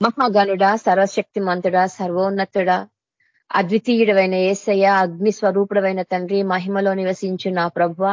మహాగనుడా సర్వశక్తి మంతుడా సర్వోన్నతుడా అద్వితీయుడమైన ఏసయ్య అగ్ని స్వరూపుడమైన తండ్రి మహిమలో నివసించు నా ప్రభ్వ.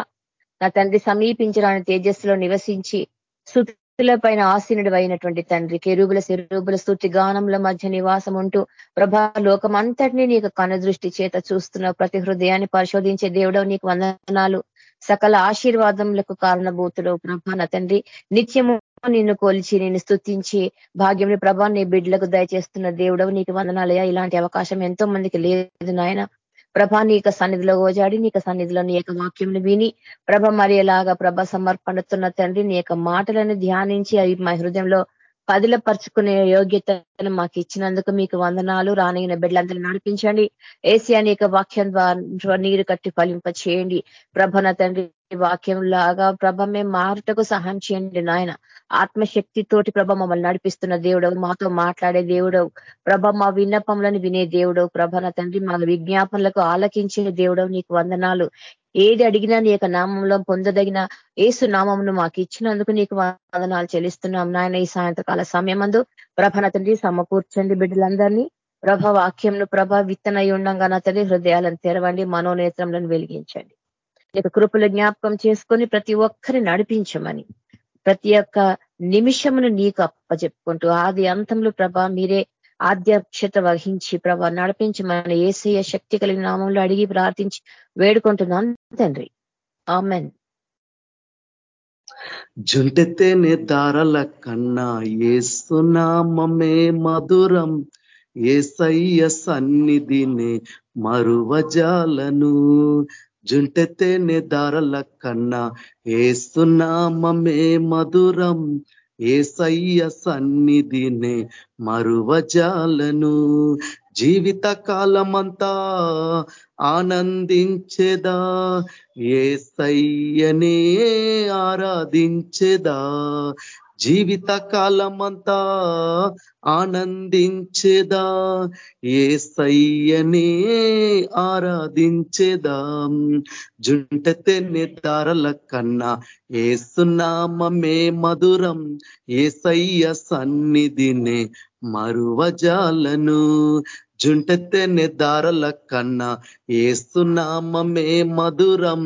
నా తండ్రి సమీపించడానికి తేజస్సులో నివసించి స్థుతుల పైన ఆసీనుడు అయినటువంటి తండ్రి కెరూబుల శరూబుల స్థుతి గానంల మధ్య నివాసం ఉంటూ ప్రభా లోకమంతటినీ నీకు కనుదృష్టి చేత చూస్తున్న ప్రతి హృదయాన్ని పరిశోధించే దేవుడవు నీకు వందనాలు. సకల ఆశీర్వాదములకు కారణభూతుడు ప్రభా నా తండ్రి నిత్యము నిన్ను కొలిచి నేను స్థుతించి భాగ్యం ప్రభా నీ బిడ్డలకు దయచేస్తున్న దేవుడవు నీకు వందనాలయ ఇలాంటి అవకాశం ఎంతో మందికి లేదు నాయన. ప్రభా నీ యొక్క సన్నిధిలో ఓజాడి నీ యొక్క సన్నిధిలో నీ యొక్క వాక్యంని విని ప్రభ మరి ఎలాగా ప్రభ సమర్పణతున్న తండ్రి నీ యొక్క మాటలను ధ్యానించి అవి మా హృదయంలో పదిలపరుచుకునే యోగ్యతను మాకు ఇచ్చినందుకు మీకు వందనాలు. రానగిన బిడ్డలందరూ నడిపించండి. ఏసీ అనేక వాక్యం ద్వారా నీరు కట్టి ఫలింప చేయండి ప్రభన తండ్రి వాక్యం లాగా ప్రభ మేము మారుటకు సహాయం చేయండి నాయన. ఆత్మశక్తితోటి ప్రభ మమ్మల్ని నడిపిస్తున్న దేవుడవు మాతో మాట్లాడే దేవుడవు. ప్రభ మా విన్నపములను వినే దేవుడవు. ప్రభన తండ్రి మా విజ్ఞాపనలకు ఆలకించే దేవుడవు. నీకు వందనాలు. ఏది అడిగినా నీ యొక్క నామంలో పొందదగిన ఏసు నామమును మాకు ఇచ్చినందుకు నీకు వందనాలు చెల్లిస్తున్నాం నాయన ఈ సాయంత్రకాల సమయమందు. ప్రభన తండ్రి సమకూర్చండి బిడ్డలందరినీ. ప్రభ వాక్యంను ప్రభ విత్తనై ఉండంగా నా తల్లి హృదయాలను తెరవండి మనోనేత్రంలను వెలిగించండి. నీకు కృపలు జ్ఞాపకం చేసుకొని ప్రతి ఒక్కరిని నడిపించమని. ప్రతి ఒక్క నిమిషమును నీకు అప్పచెప్పుకుంటూ ఆది అంతంలో ప్రభ మీరే ఆధ్యక్షత వహించి ప్రభ మన ఏసీయ శక్తి కలిగిన నామంలో అడిగి ప్రార్థించి వేడుకుంటున్నాను తండ్రి. ఆమెన్. జుంటెతేనే దారల కన్నా ఏసునామమే మధురం ఏసయ్య సన్నిధినే మరువజాలను. జుంటెత్తేనే దారల కన్నా ఏసునామమే మధురం ఏసయ్య సన్నిధినే మరువజాలను. జీవిత కాలమంతా ఆనందించేదా ఏసయ్యనే ఆరాధించేదా. జీవిత కాలమంతా ఆనందించేదా? సయ్యనే ఆరాధించేదా. జుంటతెన్ని దారల కన్నా ఏసునామమే మధురం. ఏసయ్య సన్నిధినే మరువజాలను జుంటెత్తెనే దారల కన్నా ఏసునామమే మధురం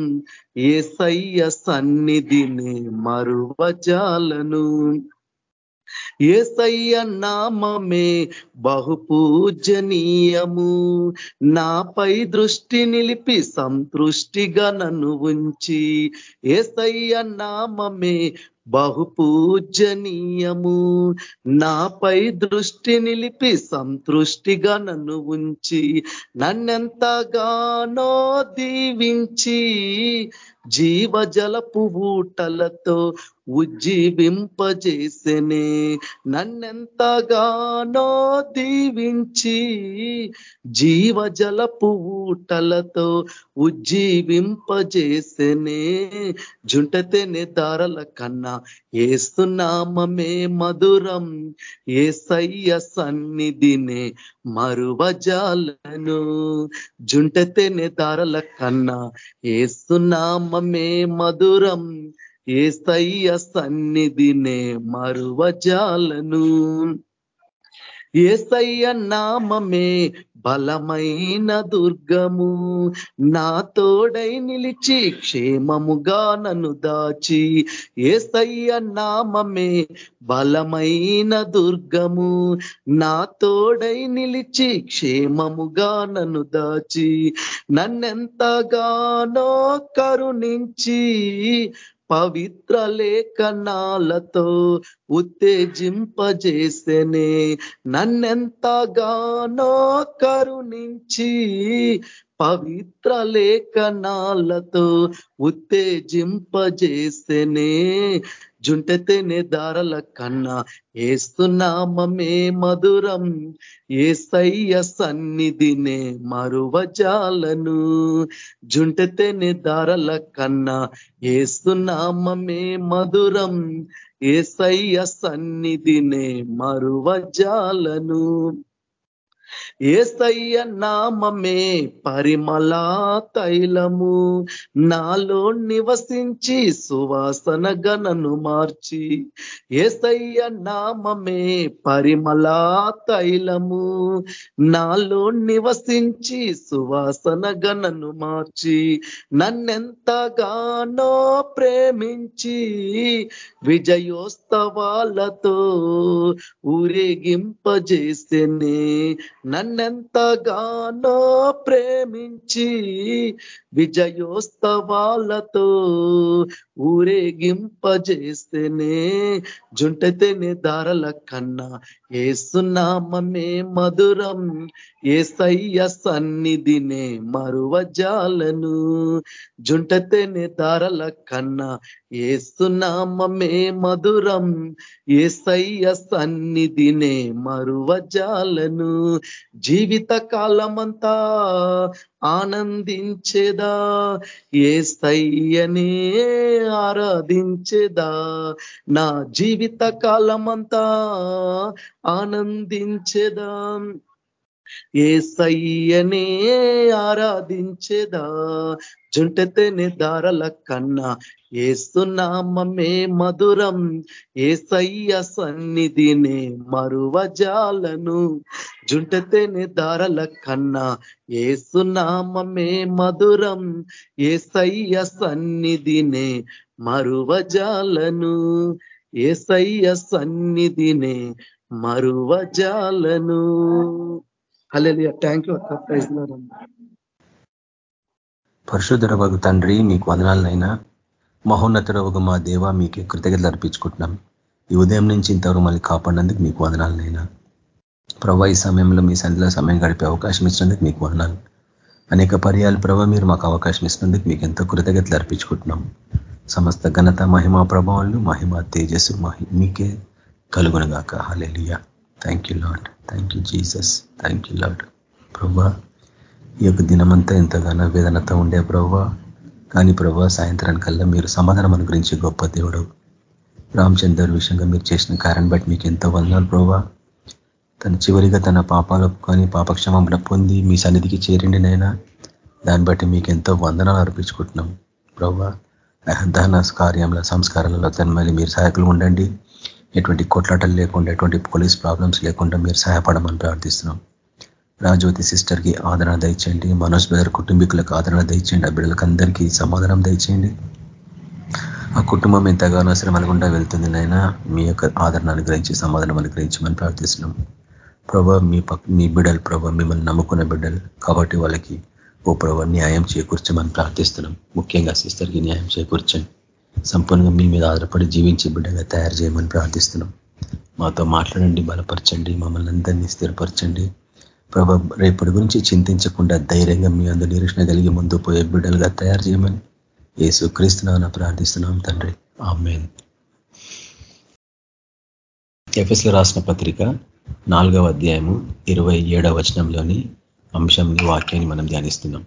ఏసయ్య సన్నిధిని మరువజాలను. ఏసయ్య నామమే బహుపూజనీయము నాపై దృష్టి నిలిపి సంతృష్టిగా నన్ను ఉంచి ఏసయ్య నామమే బహుపూజనీయము. నాపై దృష్టి నిలిపి సంతృష్టిగా నన్ను ఉంచి నన్నెంతగానో దీవించి జీవజలపు ఊటలతో ఉజ్జీవింపజేసెనే. నన్నెంతగానో దీవించి జీవజలపు ఊటలతో ఉజ్జీవింపజేసెనే జుంటతేనే దారల కన్నా ఏస్తున్నామమే మధురం. ఏసయ్య సన్నిధినే మరువజాలను. జుంటతేనే దారల కన్నా ఏస్తున్నామమే మధురం. ఏసయ్య సన్నిధినే మరువజాలను? ఏసయ్య నామమే బలమైన దుర్గము? నా తోడై నిలిచి క్షేమముగా నన్ను దాచి ఏసయ్య నామమే బలమైన దుర్గము? నా తోడై నిలిచి క్షేమముగా నన్ను దాచి నన్నెంతగానో కరుణించి పవిత్ర లేఖనాలతో ఉత్తేజింపజేసెనే. నన్నెంతగానో కరుణించి పవిత్ర లేఖనాలతో ఉత్తేజింపజేసెనే. జుంటెతేనే దారల కన్నా ఏస్తున్నామమే మధురం ఏసయ్య సన్నిధినే మరువజాలను. జుంటెతేనే దారల కన్నా ఏస్తున్నామమే మధురం ఏసయ్య సన్నిధినే మరువజాలను. ఏసయ్య నామమే పరిమళా తైలము. నాలో నివసించి సువాసన గణను మార్చి. ఏసయ్య నామమే పరిమళా తైలము. నాలో నివసించి సువాసన గణను మార్చి. నన్నెంతగానో ప్రేమించి విజయోత్సవాలతో ఊరేగింపజేస్తేనే నన్నెంతగానో ప్రేమించి విజయోత్సవాలతో ఊరేగింపజేస్తేనే జుంటతేనే ధారల కన్నా ఏసునామే మధురం ఏసయ్య సన్నిధినే మరువజాలను. జుంటతేనే ధారల కన్నా ఏసునామమే మధురం ఏసయ్య సన్నిధినే మరువజాలను. జీవిత కాలమంతా ఆనందించేదా? ఏసయ్యనే ఆరాధించేదా? నా జీవిత కాలమంతా ఆనందించేదా? ఏసయ్యనే ఆరాధించేదా? జుంటతేనే దారల కన్నా ఏసునామమే మధురం. ఏసయ్య సన్నిధినే మరువజాలను. జుంటతేనే దారల కన్నా ఏసునామమే మధురం. ఏసయ్య సన్నిధినే మరువజాలను. ఏసయ్య సన్నిధినే మరువజాలను. అల్లెలియ థ్యాంక్ యూ అక్క ప్రైజ్ తండ్రి మీకు వదనాలనైనా. మహోన్నతుడవగు మా దేవ మీకు కృతజ్ఞతలు అర్పించుకుంటున్నాం. ఈ ఉదయం నుంచి ఇంతవరకు మళ్ళీ కాపాడినందుకు మీకు వదనాలనైనా. ప్రభా ఈ సమయంలో మీ సంధిలో సమయం గడిపే అవకాశం ఇచ్చినందుకు మీకు వదనాలు. అనేక పర్యాలు ప్రభ మీరు మాకు అవకాశం ఇస్తున్నందుకు మీకు ఎంతో కృతజ్ఞతలు అర్పించుకుంటున్నాం. సమస్త ఘనత మహిమా ప్రభావాలు మహిమ తేజస్సు మహి మీకే కలుగునుగాక. Hallelujah thank you Lord thank you Jesus thank you Lord ప్రభా ఈ యొక్క దినమంతా ఎంతగానో వేదనతో ఉండే ప్రభా కానీ ప్రభా సాయంత్రానికల్లా మీరు సమాధానం అనుగ్రహించే గొప్ప దేవుడు. రామచందర్ విషయంగా మీరు చేసిన కారణం బట్టి మీకు ఎంతో వందనాలు ప్రభా తన చివరిగా తన పాపాలు కానీ పాపక్షమంలో పొంది మీ సన్నిధికి చేరిండినైనా దాన్ని బట్టి మీకు ఎంతో వందనాలు అర్పించుకుంటున్నాం. ప్రభా దహన కార్యంలో సంస్కారాలలో తన మళ్ళీ మీరు సహాయకులు ఉండండి. ఎటువంటి కొట్లాటలు లేకుండా ఎటువంటి పోలీస్ ప్రాబ్లమ్స్ లేకుండా మీరు సహాయపడమని ప్రార్థిస్తున్నాం. రాజవతి సిస్టర్కి ఆదరణ దయచేయండి. మనోజ్ బ్రదర్ కుటుంబీకులకు ఆదరణ దయచేయండి. ఆ బిడ్డలకు అందరికీ సమాధానం దయచేయండి. ఆ కుటుంబం ఎంతగానో శ్రమలగుండా వెళ్తుంది నాయన. మీ యొక్క ఆదరణ అనుగ్రహించి సమాధానం అనుగ్రహించమని ప్రార్థిస్తున్నాం. ప్రభా మీ మీ బిడ్డలు ప్రభా మిమ్మల్ని నమ్ముకున్న బిడ్డలు కాబట్టి వాళ్ళకి ఓ ప్రభా న్యాయం చేకూర్చమని ప్రార్థిస్తున్నాం. ముఖ్యంగా సిస్టర్కి న్యాయం చేకూర్చండి. సంపూర్ణంగా మీ మీద ఆధారపడి జీవించే బిడ్డగా తయారు చేయమని ప్రార్థిస్తున్నాం. మాతో మాట్లాడండి బలపరచండి మమ్మల్ని అందరినీ స్థిరపరచండి. ప్రభా రేపటి గురించి చింతించకుండా ధైర్యంగా మీ అందరు నిరీక్షణ కలిగి ముందు పోయే బిడ్డలుగా తయారు చేయమని ఏసు క్రీస్తున్నా ప్రార్థిస్తున్నాం తండ్రి. ఆమెన్. ఎఫ్ఎస్లో రాసిన పత్రిక నాలుగవ అధ్యాయము ఇరవై ఏడవ వచనంలోని అంశంని వాక్యాన్ని మనం ధ్యానిస్తున్నాం.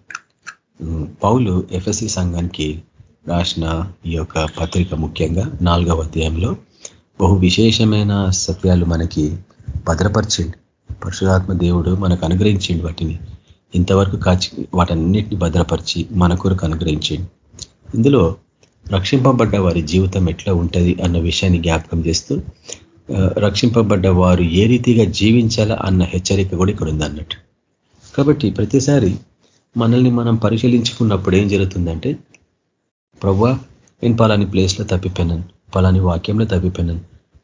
పౌలు ఎఫ్ఎస్సి సంఘానికి రాసిన ఈ యొక్క పత్రిక ముఖ్యంగా నాలుగవ అధ్యాయంలో బహు విశేషమైన సత్యాలు మనకి భద్రపరిచిండి. పరశురాత్మ దేవుడు మనకు అనుగ్రహించిండు వాటిని. ఇంతవరకు కాచి వాటన్నిటిని భద్రపరిచి మన కొరకు అనుగ్రహించిండు. ఇందులో రక్షింపబడ్డ వారి జీవితం ఎట్లా ఉంటుంది అన్న విషయాన్ని జ్ఞాపకం చేస్తూ రక్షింపబడ్డ వారు ఏ రీతిగా జీవించాలా అన్న హెచ్చరిక కూడా ఇక్కడ ఉంది అన్నట్టు. కాబట్టి ప్రతిసారి మనల్ని మనం పరిశీలించుకున్నప్పుడు ఏం జరుగుతుందంటే ప్రవ్వా నేను పలాని ప్లేస్లో తప్పిపోయినాను పలాని వాక్యంలో తప్పిపోయినాను.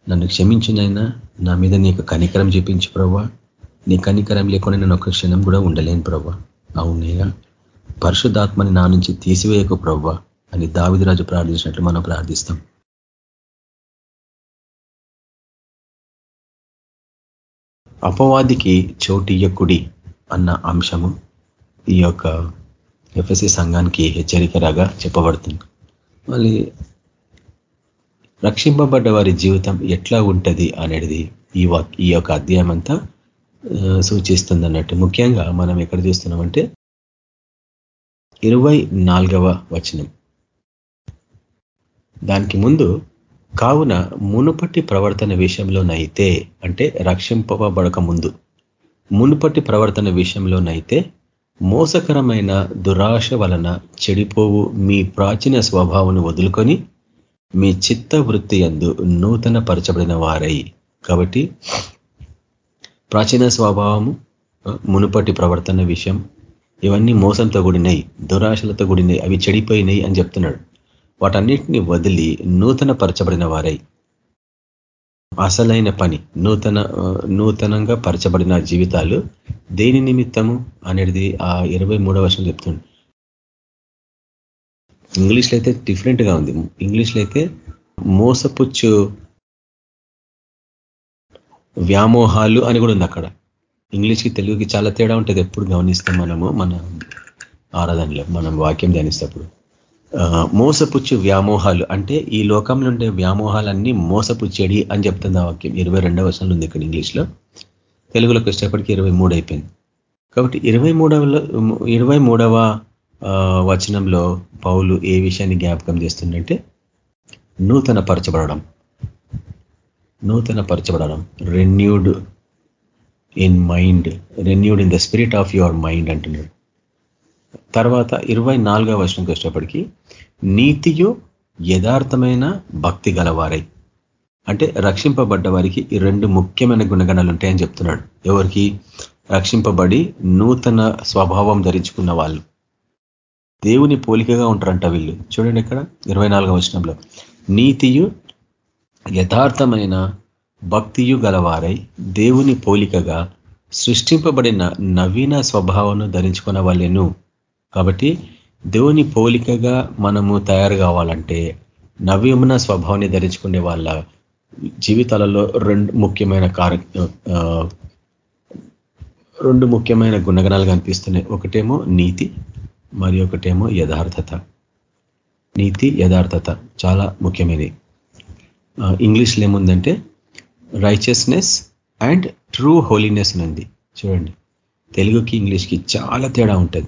నన్ను క్షమించినైనా నా మీద నీకు కనికరం చూపించు ప్రవ్వా నీ కనికరం లేకుండా నేను ఒక క్షణం కూడా ఉండలేను ప్రవ్వా అవునయ్యా పరిశుద్ధాత్మని నా నుంచి తీసివేయకు ప్రవ్వా అని దావిదిరాజు ప్రార్థించినట్లు మనం ప్రార్థిస్తాం. అపవాదికి చోటియకుడి అన్న అంశము ఈ యొక్క ఎఫ్ఎస్సి సంఘానికి హెచ్చరికరాగా చెప్పబడుతుంది. మళ్ళీ రక్షింపబడ్డ వారి జీవితం ఎట్లా ఉంటుంది అనేది ఈ ఈ యొక్క అధ్యాయం అంతా సూచిస్తుంది అన్నట్టు ముఖ్యంగా మనం ఎక్కడ చూస్తున్నామంటే ఇరవై నాలుగవ వచనం. దానికి ముందు కావున మునుపటి ప్రవర్తన విషయంలోనైతే అంటే రక్షింపబడక ముందు మునుపటి ప్రవర్తన విషయంలోనైతే మోసకరమైన దురాశ వలన చెడిపోవు మీ ప్రాచీన స్వభావం వదులుకొని మీ చిత్త వృత్తి ఎందు నూతన పరచబడిన వారై. కాబట్టి ప్రాచీన స్వభావము మునుపటి ప్రవర్తన విషయం ఇవన్నీ మోసంతో కూడినాయి దురాశలతో కూడినాయి అవి చెడిపోయినాయి అని చెప్తున్నాడు. వాటన్నిటిని వదిలి నూతన పరచబడిన వారై. అసలైన పని నూతన నూతనంగా పరచబడిన జీవితాలు దేని నిమిత్తము అనేది ఆ ఇరవై మూడవ వర్షం చెప్తుంది ఇంగ్లీష్లో అయితే డిఫరెంట్గా ఉంది. ఇంగ్లీష్లో అయితే మోసపుచ్చు వ్యామోహాలు అని కూడా ఉంది అక్కడ. ఇంగ్లీష్కి తెలుగుకి చాలా తేడా ఉంటుంది. ఎప్పుడు గమనిస్తాం మనము మన ఆరాధనలో మనం వాక్యం ధ్యానిస్తప్పుడు. మోసపుచ్చు వ్యామోహాలు అంటే ఈ లోకంలో ఉండే వ్యామోహాలన్నీ మోసపుచ్చేడి అని చెప్తుంది ఆ వాక్యం. ఇరవై రెండవ వర్షంలో ఉంది ఇక్కడ ఇంగ్లీష్లో. తెలుగులోకి వచ్చేటప్పటికి ఇరవై మూడు అయిపోయింది. కాబట్టి ఇరవై మూడవలో ఇరవై మూడవ వచనంలో పౌలు ఏ విషయాన్ని జ్ఞాపకం చేస్తుందంటే నూతన పరచబడడం నూతన పరచబడడం renewed in mind renewed in the spirit of your mind అంటున్నాడు. తర్వాత ఇరవై నాలుగవ వచనంకి వచ్చేప్పటికీ నీతియు యథార్థమైన భక్తి గలవారై. అంటే రక్షింపబడ్డ వారికి ఈ రెండు ముఖ్యమైన గుణగణాలు ఉంటాయని చెప్తున్నాడు. ఎవరికి? రక్షింపబడి నూతన స్వభావం ధరించుకున్న వాళ్ళు. దేవుని పోలికగా ఉంటారంట వీళ్ళు. చూడండి ఇక్కడ ఇరవై నాలుగవ వచనంలో. నీతియు యథార్థమైన భక్తియు గలవారై దేవుని పోలికగా సృష్టింపబడిన నవీన స్వభావం ధరించుకున్న వాళ్ళను కాబట్టి దేవుని పోలికగా మనము తయారు కావాలంటే నవ్యమున స్వభావాన్ని ధరించుకునే వాళ్ళ జీవితాలలో రెండు ముఖ్యమైన కార్య రెండు ముఖ్యమైన గుణగణాలు కనిపిస్తున్నాయి. ఒకటేమో నీతి మరి ఒకటేమో యథార్థత. నీతి యథార్థత చాలా ముఖ్యమైనవి. ఇంగ్లీష్లో ఏముందంటే రైచియస్నెస్ అండ్ ట్రూ హోలీనెస్ ఉంది. చూడండి. తెలుగుకి ఇంగ్లీష్కి చాలా తేడా ఉంటుంది.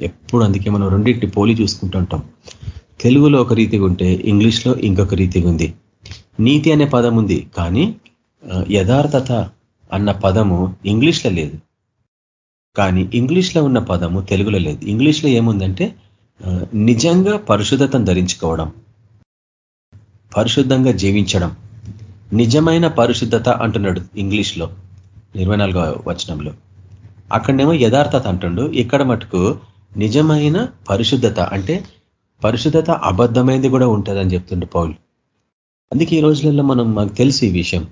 ఎప్పుడు అందుకే మనం రెండింటిని పోలి చూసుకుంటూ ఉంటాం. తెలుగులో ఒక రీతిగా ఉంటే ఇంగ్లీష్లో ఇంకొక రీతిగా ఉంది. నీతి అనే పదం ఉంది కానీ యథార్థత అన్న పదము ఇంగ్లీష్లో లేదు. కానీ ఇంగ్లీష్లో ఉన్న పదము తెలుగులో లేదు. ఇంగ్లీష్లో ఏముందంటే నిజంగా పరిశుద్ధతను ధరించుకోవడం పరిశుద్ధంగా జీవించడం. నిజమైన పరిశుద్ధత అంటున్నాడు ఇంగ్లీష్లో ఇరవై వచనంలో. అక్కడనేమో యథార్థత అంటుండు. ఇక్కడ మటుకు నిజమైన పరిశుద్ధత అంటే పరిశుద్ధత అబద్ధమైంది కూడా ఉంటుందని చెప్తుండే పౌలు. అందుకే ఈ రోజులలో మనం మాకు తెలుసు ఈ విషయం.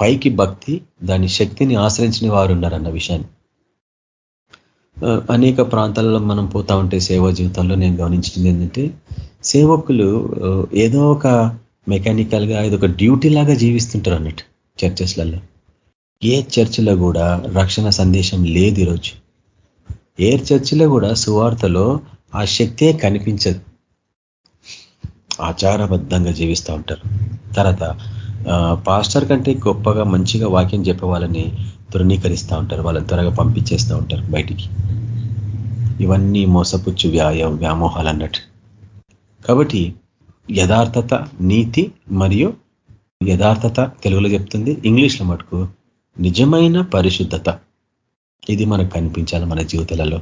పైకి భక్తి దాని శక్తిని ఆశ్రయించిన వారు ఉన్నారన్న విషయాన్ని. అనేక ప్రాంతాలలో మనం పోతా ఉంటే సేవా జీవితంలో నేను గమనించింది ఏంటంటే సేవకులు ఏదో ఒక మెకానికల్గా ఇది ఏదో ఒక డ్యూటీ లాగా జీవిస్తుంటారు అన్నట్టు చర్చెస్లలో. ఏ చర్చిలో కూడా రక్షణ సందేశం లేదు ఈరోజు. ఏ చర్చిలో కూడా సువార్తలో ఆ శక్తే కనిపించదు. ఆచారబద్ధంగా జీవిస్తూ ఉంటారు. తర్వాత పాస్టర్ కంటే గొప్పగా మంచిగా వాక్యం చెప్పే వాళ్ళని తృణీకరిస్తూ ఉంటారు. వాళ్ళని త్వరగా పంపించేస్తూ ఉంటారు బయటికి. ఇవన్నీ మోసపుచ్చు వ్యాయ వ్యామోహాలు అన్నట్టు. కాబట్టి యథార్థత నీతి మరియు యథార్థత తెలుగులో చెప్తుంది. ఇంగ్లీష్లో మటుకు నిజమైన పరిశుద్ధత. ఇది మనకు కనిపించాలి మన జీవితాలలో.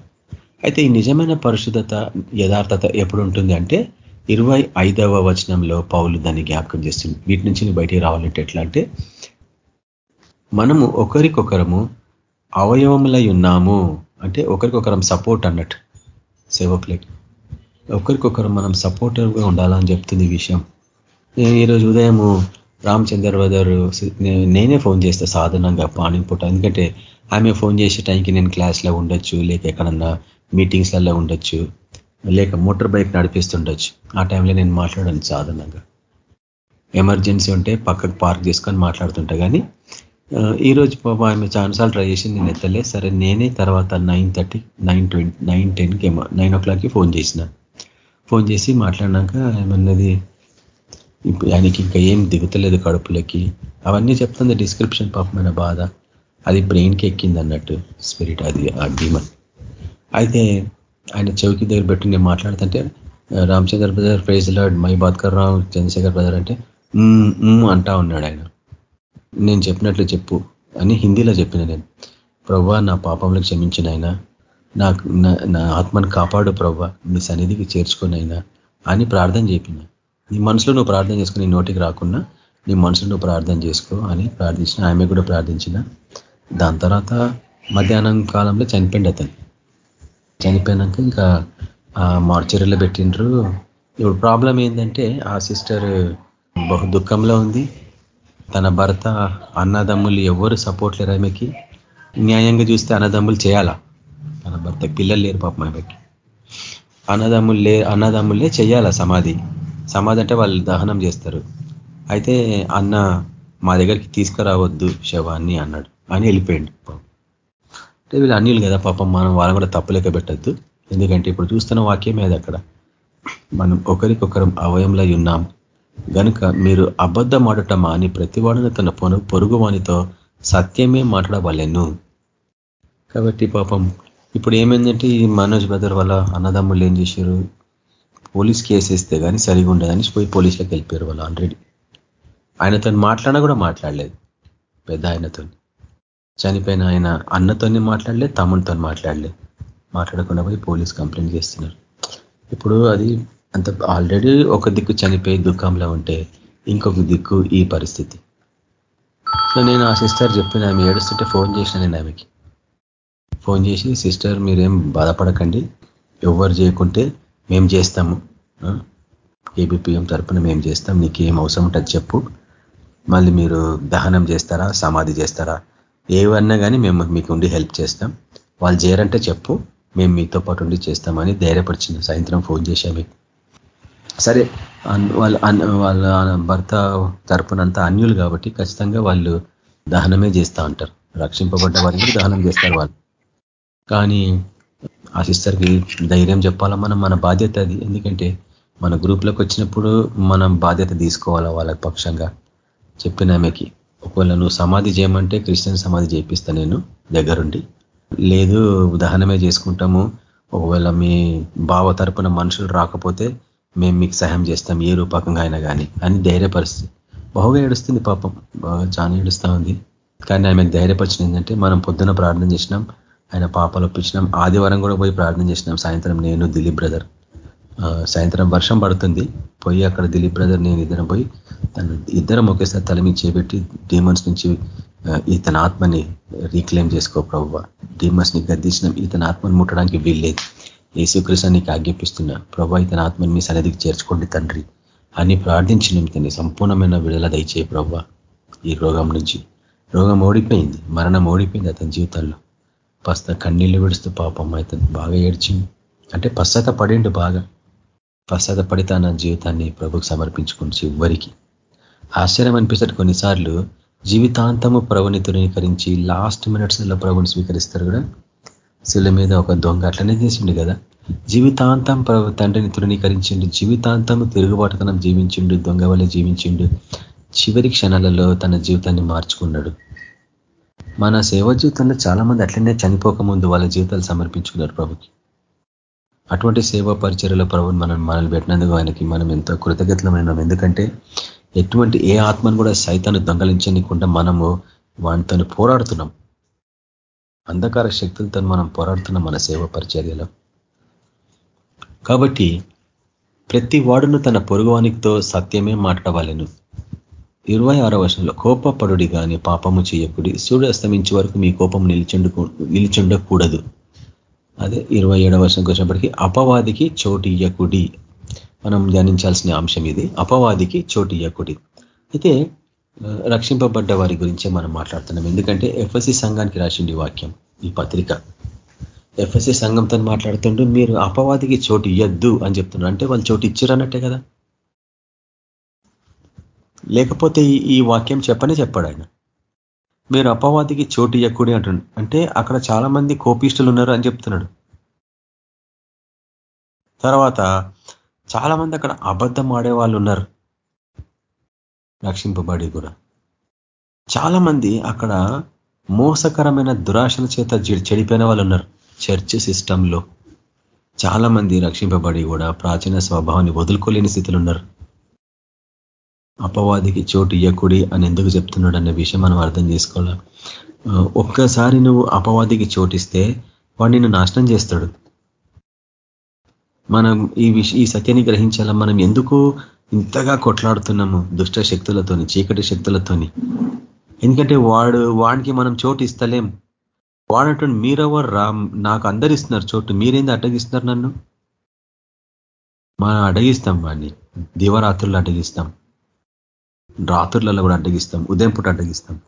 అయితే ఈ నిజమైన పరిశుద్ధత యథార్థత ఎప్పుడు ఉంటుంది అంటే ఇరవై ఐదవ వచనంలో పౌలు దాన్ని జ్ఞాపకం చేస్తుంది వీటి నుంచి బయటికి రావాలంటే ఎట్లా అంటే మనము ఒకరికొకరము అవయవములై ఉన్నాము అంటే ఒకరికొకరం సపోర్ట్ అన్నట్టు సేవకులకి. ఒకరికొకరు మనం సపోర్టర్గా ఉండాలని చెప్తుంది విషయం. విషయం ఈరోజు ఉదయము రామచంద్ర బ్రదర్ నేనే ఫోన్ చేస్తా సాధారణంగా మార్నింగ్ పూట. ఎందుకంటే ఆమె ఫోన్ చేసే టైంకి నేను క్లాస్లో ఉండొచ్చు లేక ఎక్కడన్నా మీటింగ్స్లలో ఉండొచ్చు. లేక మోటార్ బైక్ నడిపిస్తుండొచ్చు. ఆ టైంలో నేను మాట్లాడాను సాధారణంగా. ఎమర్జెన్సీ ఉంటే పక్కకు పార్క్ చేసుకొని మాట్లాడుతుంటా కానీ ఈరోజు పాప ఆమె చాలాసార్లు ట్రై చేసి నేను ఎత్తలే. సరే నేనే తర్వాత nine thirty nine twenty nine టెన్కి నైన్ ఓ క్లాక్కి ఫోన్ చేసిన. ఫోన్ చేసి మాట్లాడినాక ఏమన్నది ఆయనకి ఇంకా ఏం దిగుతలేదు కడుపులకి. అవన్నీ చెప్తుంది డిస్క్రిప్షన్ పాపమైన బాధ. అది బ్రెయిన్కి ఎక్కింది అన్నట్టు స్పిరిట్ అది ఆ డీమన్. అయితే ఆయన చౌకి దగ్గర పెట్టి నేను మాట్లాడుతుంటే Ramachandra brother praise Lord my Bhatkar Rao Chandrasekhar brother అంటే అంటా ఉన్నాడు ఆయన. నేను చెప్పినట్లు చెప్పు అని హిందీలో చెప్పిన నేను. ప్రవ్వా నా పాపంలో క్షమించినైనా నాకు నా ఆత్మను కాపాడు ప్రవ్వ. నీ సన్నిధికి చేర్చుకునైనా అని ప్రార్థన చేపిన నీ మనసులో నువ్వు ప్రార్థన చేసుకుని నీ నోటికి రాకుండా నీ మనసులో నువ్వు ప్రార్థన చేసుకో అని ప్రార్థించిన ఆమె కూడా ప్రార్థించిన. దాని తర్వాత మధ్యాహ్నం కాలంలో చనిపోయింది అతను. చనిపోయినాక ఇంకా మార్చరీలో పెట్టిండ్రు. ఇప్పుడు ప్రాబ్లం ఏంటంటే ఆ సిస్టర్ బహు దుఃఖంలో ఉంది. తన భర్త అన్నదమ్ములు ఎవరు సపోర్ట్ లేరు ఆమెకి. న్యాయంగా చూస్తే అన్నదమ్ములు చేయాలా? తన భర్త పిల్లలు లేరు పాపం ఆమెకి. అన్నదమ్ములు లే అన్నదమ్ములే చేయాలా సమాధి? సమాధి అంటే వాళ్ళు దహనం చేస్తారు. అయితే అన్న మా దగ్గరికి తీసుకురావద్దు శవాన్ని అన్నాడు. అని వెళ్ళిపోయింది అంటే వీళ్ళు అన్నిలు కదా పాపం మనం వాళ్ళని కూడా తప్పులేక పెట్టద్దు. ఎందుకంటే ఇప్పుడు చూస్తున్న వాక్యమే అది అక్కడ. మనం ఒకరికొకరు అవయంలో ఉన్నాం. గనుక మీరు అబద్ధం ఆడటం అని ప్రతివాడును తన పొరుగు వానితో సత్యమే మాట్లాడవలెను. కాబట్టి పాపం ఇప్పుడు ఏమైందంటే ఈ మనోజ్ బ్రదర్ వల్ల అన్నదమ్ములు ఏం చేశారు? పోలీస్ కేసు వేస్తే కానీ సరిగా ఉండదని పోయి పోలీసులకు వెళ్ళిపోయారు వాళ్ళు ఆల్రెడీ. ఆయనతో మాట్లాడినా కూడా మాట్లాడలేదు. పెద్ద ఆయనతో చనిపోయిన ఆయన అన్నతోనే మాట్లాడలే తమ్ముడితో మాట్లాడలే. మాట్లాడకుండా పోయి పోలీస్ కంప్లైంట్ చేస్తున్నారు. ఇప్పుడు అది అంత ఆల్రెడీ ఒక దిక్కు చనిపోయి దుఃఖంలో ఉంటే ఇంకొక దిక్కు ఈ పరిస్థితి. సో నేను ఆ సిస్టర్ చెప్పిన ఆమె ఏడుస్తుంటే ఫోన్ చేసిన నేను ఆమెకి. ఫోన్ చేసి సిస్టర్ మీరేం బాధపడకండి. ఎవరు చేయకుంటే మేము చేస్తాము. ఏబిపిఎం తరఫున మేము చేస్తాం. నీకు ఏం అవసరం ఉంటుంది చెప్పు. మళ్ళీ మీరు దహనం చేస్తారా? సమాధి చేస్తారా? ఏవన్నా కానీ మేము మీకు ఉండి హెల్ప్ చేస్తాం. వాళ్ళు చేయరంటే చెప్పు. మేము మీతో పాటు ఉండి చేస్తామని ధైర్యపరిచింది. సాయంత్రం ఫోన్ చేశాం మీకు సరే వాళ్ళ వాళ్ళ భర్త తరపునంతా అన్యులు కాబట్టి ఖచ్చితంగా వాళ్ళు దహనమే చేస్తూ ఉంటారు. రక్షింపబడ్డ వారిని కూడా దహనం చేస్తారు వాళ్ళు. కానీ ఆ సిస్టర్కి ధైర్యం చెప్పాలా మనం? మన బాధ్యత అది. ఎందుకంటే మన గ్రూప్లోకి వచ్చినప్పుడు మనం బాధ్యత తీసుకోవాలా వాళ్ళ పక్షంగా? చెప్పిన ఆమెకి. ఒకవేళ నువ్వు సమాధి చేయమంటే క్రిస్టియన్ సమాధి చేపిస్తా నేను దగ్గరుండి. లేదు దహనమే చేసుకుంటాము. ఒకవేళ మీ భావ తరపున మనుషులు రాకపోతే మేము మీకు సహాయం చేస్తాం ఏ రూపకంగా అయినా కానీ అని ధైర్యపరిస్థితి బహుగా ఏడుస్తుంది పాపం. బాగా చాలా ఏడుస్తూ ఉంది. కానీ ఆమెకు ధైర్యపరిచిన ఏంటంటే మనం పొద్దున ప్రార్థన చేసినాం ఆయన పాపాలు ఒప్పించినాం ఆదివారం కూడా పోయి ప్రార్థన చేసినాం సాయంత్రం నేను దిలీప్ బ్రదర్. సాయంత్రం వర్షం పడుతుంది. పోయి అక్కడ దిలీప్ బ్రదర్ నేను ఇద్దరం పోయి తను ఇద్దరం ఒకేసారి తల మీద చేపెట్టి డీమన్స్ నుంచి ఇతని ఆత్మని రీక్లెయిమ్ చేసుకో ప్రభు డీమన్స్ని గద్దించినాం. ఇతని ఆత్మని ముట్టడానికి వీల్లేదు. యేసుకృష్ణ నీకు ఆజ్ఞాపిస్తున్నా. ప్రభా ఇతని ఆత్మని మీ సన్నిధికి చేర్చుకోండి తండ్రి. అని ప్రార్థించిన ఇతని సంపూర్ణమైన విడుదల దయచే ప్రభా ఈ రోగం నుంచి. రోగం ఓడిపోయింది. మరణం ఓడిపోయింది అతని జీవితంలో. పస్త కన్నీళ్ళు విడుస్తూ పాపం అతను బాగా ఏడ్చింది అంటే పశ్చాత పడిండు బాగా. పశ్చాత తన జీవితాన్ని ప్రభుకు సమర్పించుకుని చివరికి. ఆశ్చర్యం అనిపిస్తుంది కొన్నిసార్లు జీవితాంతము ప్రభుని తృణీకరించి లాస్ట్ మినిట్స్లో ప్రభుని స్వీకరిస్తారు కూడా శిల మీద ఒక దొంగ అట్లనే చేసిండు కదా. జీవితాంతం ప్రభు తండ్రిని తృణీకరించిండు జీవితాంతం తిరుగుబాటుతనం జీవించిండు దొంగ వల్ల జీవించిండు. చివరి క్షణాలలో తన జీవితాన్ని మార్చుకున్నాడు. మన సేవ జీవితంలో చాలా మంది అట్లనే చనిపోకముందు వాళ్ళ జీవితాలు సమర్పించుకున్నారు ప్రభుకి. అటువంటి సేవా పరిచర్ల ప్రభుని మనం మనల్ని పెట్టినందుకు ఆయనకి మనం ఎంతో కృతజ్ఞతలమైనాం ఎందుకంటే ఎటువంటి ఏ ఆత్మను కూడా సైతాన్ని దొంగలించనీయకుండా మనము వాటితో పోరాడుతున్నాం. అంధకార శక్తులతో మనం పోరాడుతున్నాం మన సేవ పరిచర్యలో. కాబట్టి ప్రతి వాడును తన పొరుగువానికితో సత్యమే మాట్లాడవాలను. ఇరవై ఆరో వర్షంలో కోపపడుడి కానీ పాపము చేయకుడి సూర్యుడు అస్తమించే వరకు మీ కోపం నిలిచిండు నిలిచుండకూడదు. అదే ఇరవై ఏడవ వర్షంకి వచ్చినప్పటికీ అపవాదికి చోటియ్యకుడి మనం ధ్యానించాల్సిన అంశం ఇది. అపవాదికి చోటియ్యకుడి అయితే రక్షింపబడ్డ వారి గురించే మనం మాట్లాడుతున్నాం. ఎందుకంటే ఎఫ్ఎస్సి సంఘానికి రాసిండి వాక్యం ఈ పత్రిక. ఎఫ్ఎస్సి సంఘంతో మాట్లాడుతుంటూ మీరు అపవాదికి చోటు ఇయ్యద్దు అని చెప్తున్నారు. అంటే వాళ్ళు చోటు ఇచ్చారు అన్నట్టే కదా? లేకపోతే ఈ వాక్యం చెప్పనే చెప్పాడు ఆయన. మీరు అపవాదికి చోటు ఇయ్యకూడి అంటున్నాడు. అంటే అక్కడ చాలా మంది కోపిష్ఠులు ఉన్నారు అని చెప్తున్నాడు. తర్వాత చాలా మంది అక్కడ అబద్ధం ఆడే వాళ్ళు ఉన్నారు. రక్షింపబడి కూడా. చాలా మంది అక్కడ మోసకరమైన దురాశల చేత చెడిపోయిన వాళ్ళు ఉన్నారు. చర్చ్ సిస్టంలో. చాలా మంది రక్షింపబడి కూడా ప్రాచీన స్వభావాన్ని వదులుకోలేని స్థితిలో ఉన్నారు. అపవాదికి చోటు ఇయ్యకుడి అని ఎందుకు చెప్తున్నాడు అనే విషయం మనం అర్థం చేసుకోవాలి? ఒక్కసారి నువ్వు అపవాదికి చోటిస్తే వాడు నిన్ను నాశనం చేస్తాడు. మనం ఈ విష ఈ సత్యాన్ని గ్రహించాల? మనం ఎందుకు ఇంతగా కొట్లాడుతున్నాము దుష్ట శక్తులతోని చీకటి శక్తులతోని? ఎందుకంటే వాడు వాడికి మనం చోటు ఇస్తలేం. వాడటం మీరెవరు రా నాకు అందరిస్తున్నారు చోటు. మీరేంది అడ్డగిస్తున్నారు నన్ను? మనం అడగిస్తాం వాడిని. దివరాత్రులు అడ్డగిస్తాం. రాత్రులలో కూడా అడ్డగిస్తాం ఉదయం పూట అడ్డగిస్తాం.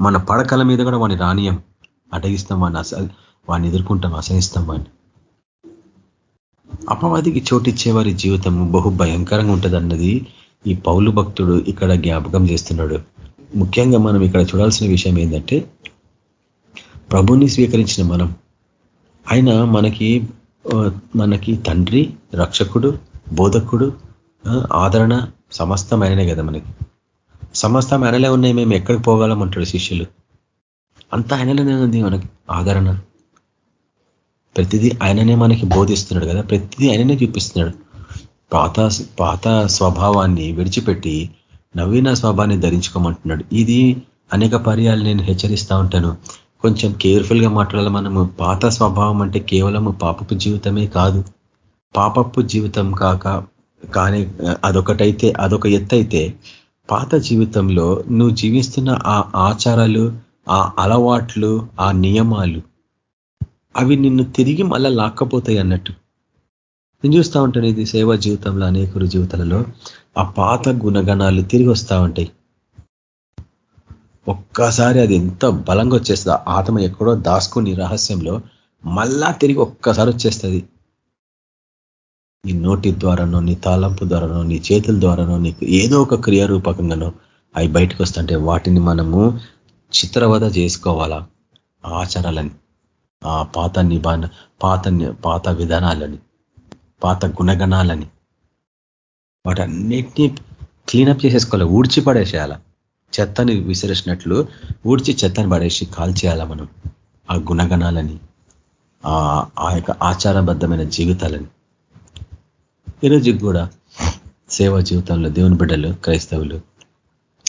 మన పడకల మీద కూడా వాడిని రానియం అడ్డగిస్తాం వాడిని అస వాడిని ఎదుర్కొంటాం అసహిస్తాం వాడిని. అపవాదికి చోటిచ్చే వారి జీవితం బహు భయంకరంగా ఉంటుంది అన్నది ఈ పౌలు భక్తుడు ఇక్కడ జ్ఞాపకం చేస్తున్నాడు. ముఖ్యంగా మనం ఇక్కడ చూడాల్సిన విషయం ఏంటంటే ప్రభుని స్వీకరించిన మనం. ఆయన మనకి మనకి తండ్రి రక్షకుడు బోధకుడు ఆదరణ సమస్తం ఆయననే కదా మనకి. సమస్తం ఆయనలే ఉన్నాయి మేము ఎక్కడికి పోగలం అంటాడు శిష్యులు. అంతా ఆయనలోనే ఉంది మనకి ఆదరణ. ప్రతిదీ ఆయననే మనకి బోధిస్తున్నాడు కదా ప్రతిదీ ఆయననే చూపిస్తున్నాడు. పాత పాత స్వభావాన్ని విడిచిపెట్టి నవీన స్వభావాన్ని ధరించుకోమంటున్నాడు. ఇది అనేక పర్యాలు నేను హెచ్చరిస్తూ ఉంటాను. కొంచెం కేర్ఫుల్గా మాట్లాడాలి మనము. పాత స్వభావం అంటే కేవలము పాపపు జీవితమే కాదు. పాపపు జీవితం కాక కానీ అదొకటైతే అదొక ఎత్తు అయితే పాత జీవితంలో నువ్వు జీవిస్తున్న ఆ ఆచారాలు ఆ అలవాట్లు ఆ నియమాలు అవి నిన్ను తిరిగి మళ్ళా లాక్కపోతాయి అన్నట్టు. నేను చూస్తూ ఉంటాను ఇది సేవా జీవితంలో అనేకుల జీవితాలలో. ఆ పాత గుణగణాలు తిరిగి వస్తూ ఉంటాయి. ఒక్కసారి అది ఎంత బలంగా వచ్చేస్తుంది ఆత్మ ఎక్కడో దాసుకుని రహస్యంలో మళ్ళా తిరిగి ఒక్కసారి వచ్చేస్తుంది. నీ నోటి ద్వారానో నీ తాలంపు ద్వారానో నీ చేతుల ద్వారానో నీకు ఏదో ఒక క్రియారూపకంగానో అవి బయటకు వస్తుంటే వాటిని మనము చిత్రవద చేసుకోవాలా? ఆచారాలని ఆ పాత నిబాన పాత పాత విధానాలని పాత గుణగణాలని వాటన్నిటినీ క్లీనప్ చేసేసుకోవాలి ఊడ్చి పడేసేయాల చెత్తని విసిరేసినట్లు ఊడ్చి చెత్తని పడేసి కాల్చేయాలా మనం? ఆ గుణగణాలని ఆ యొక్క ఆచారబద్ధమైన జీవితాలని ఈరోజు కూడా సేవా జీవితంలో దేవుని బిడ్డలు క్రైస్తవులు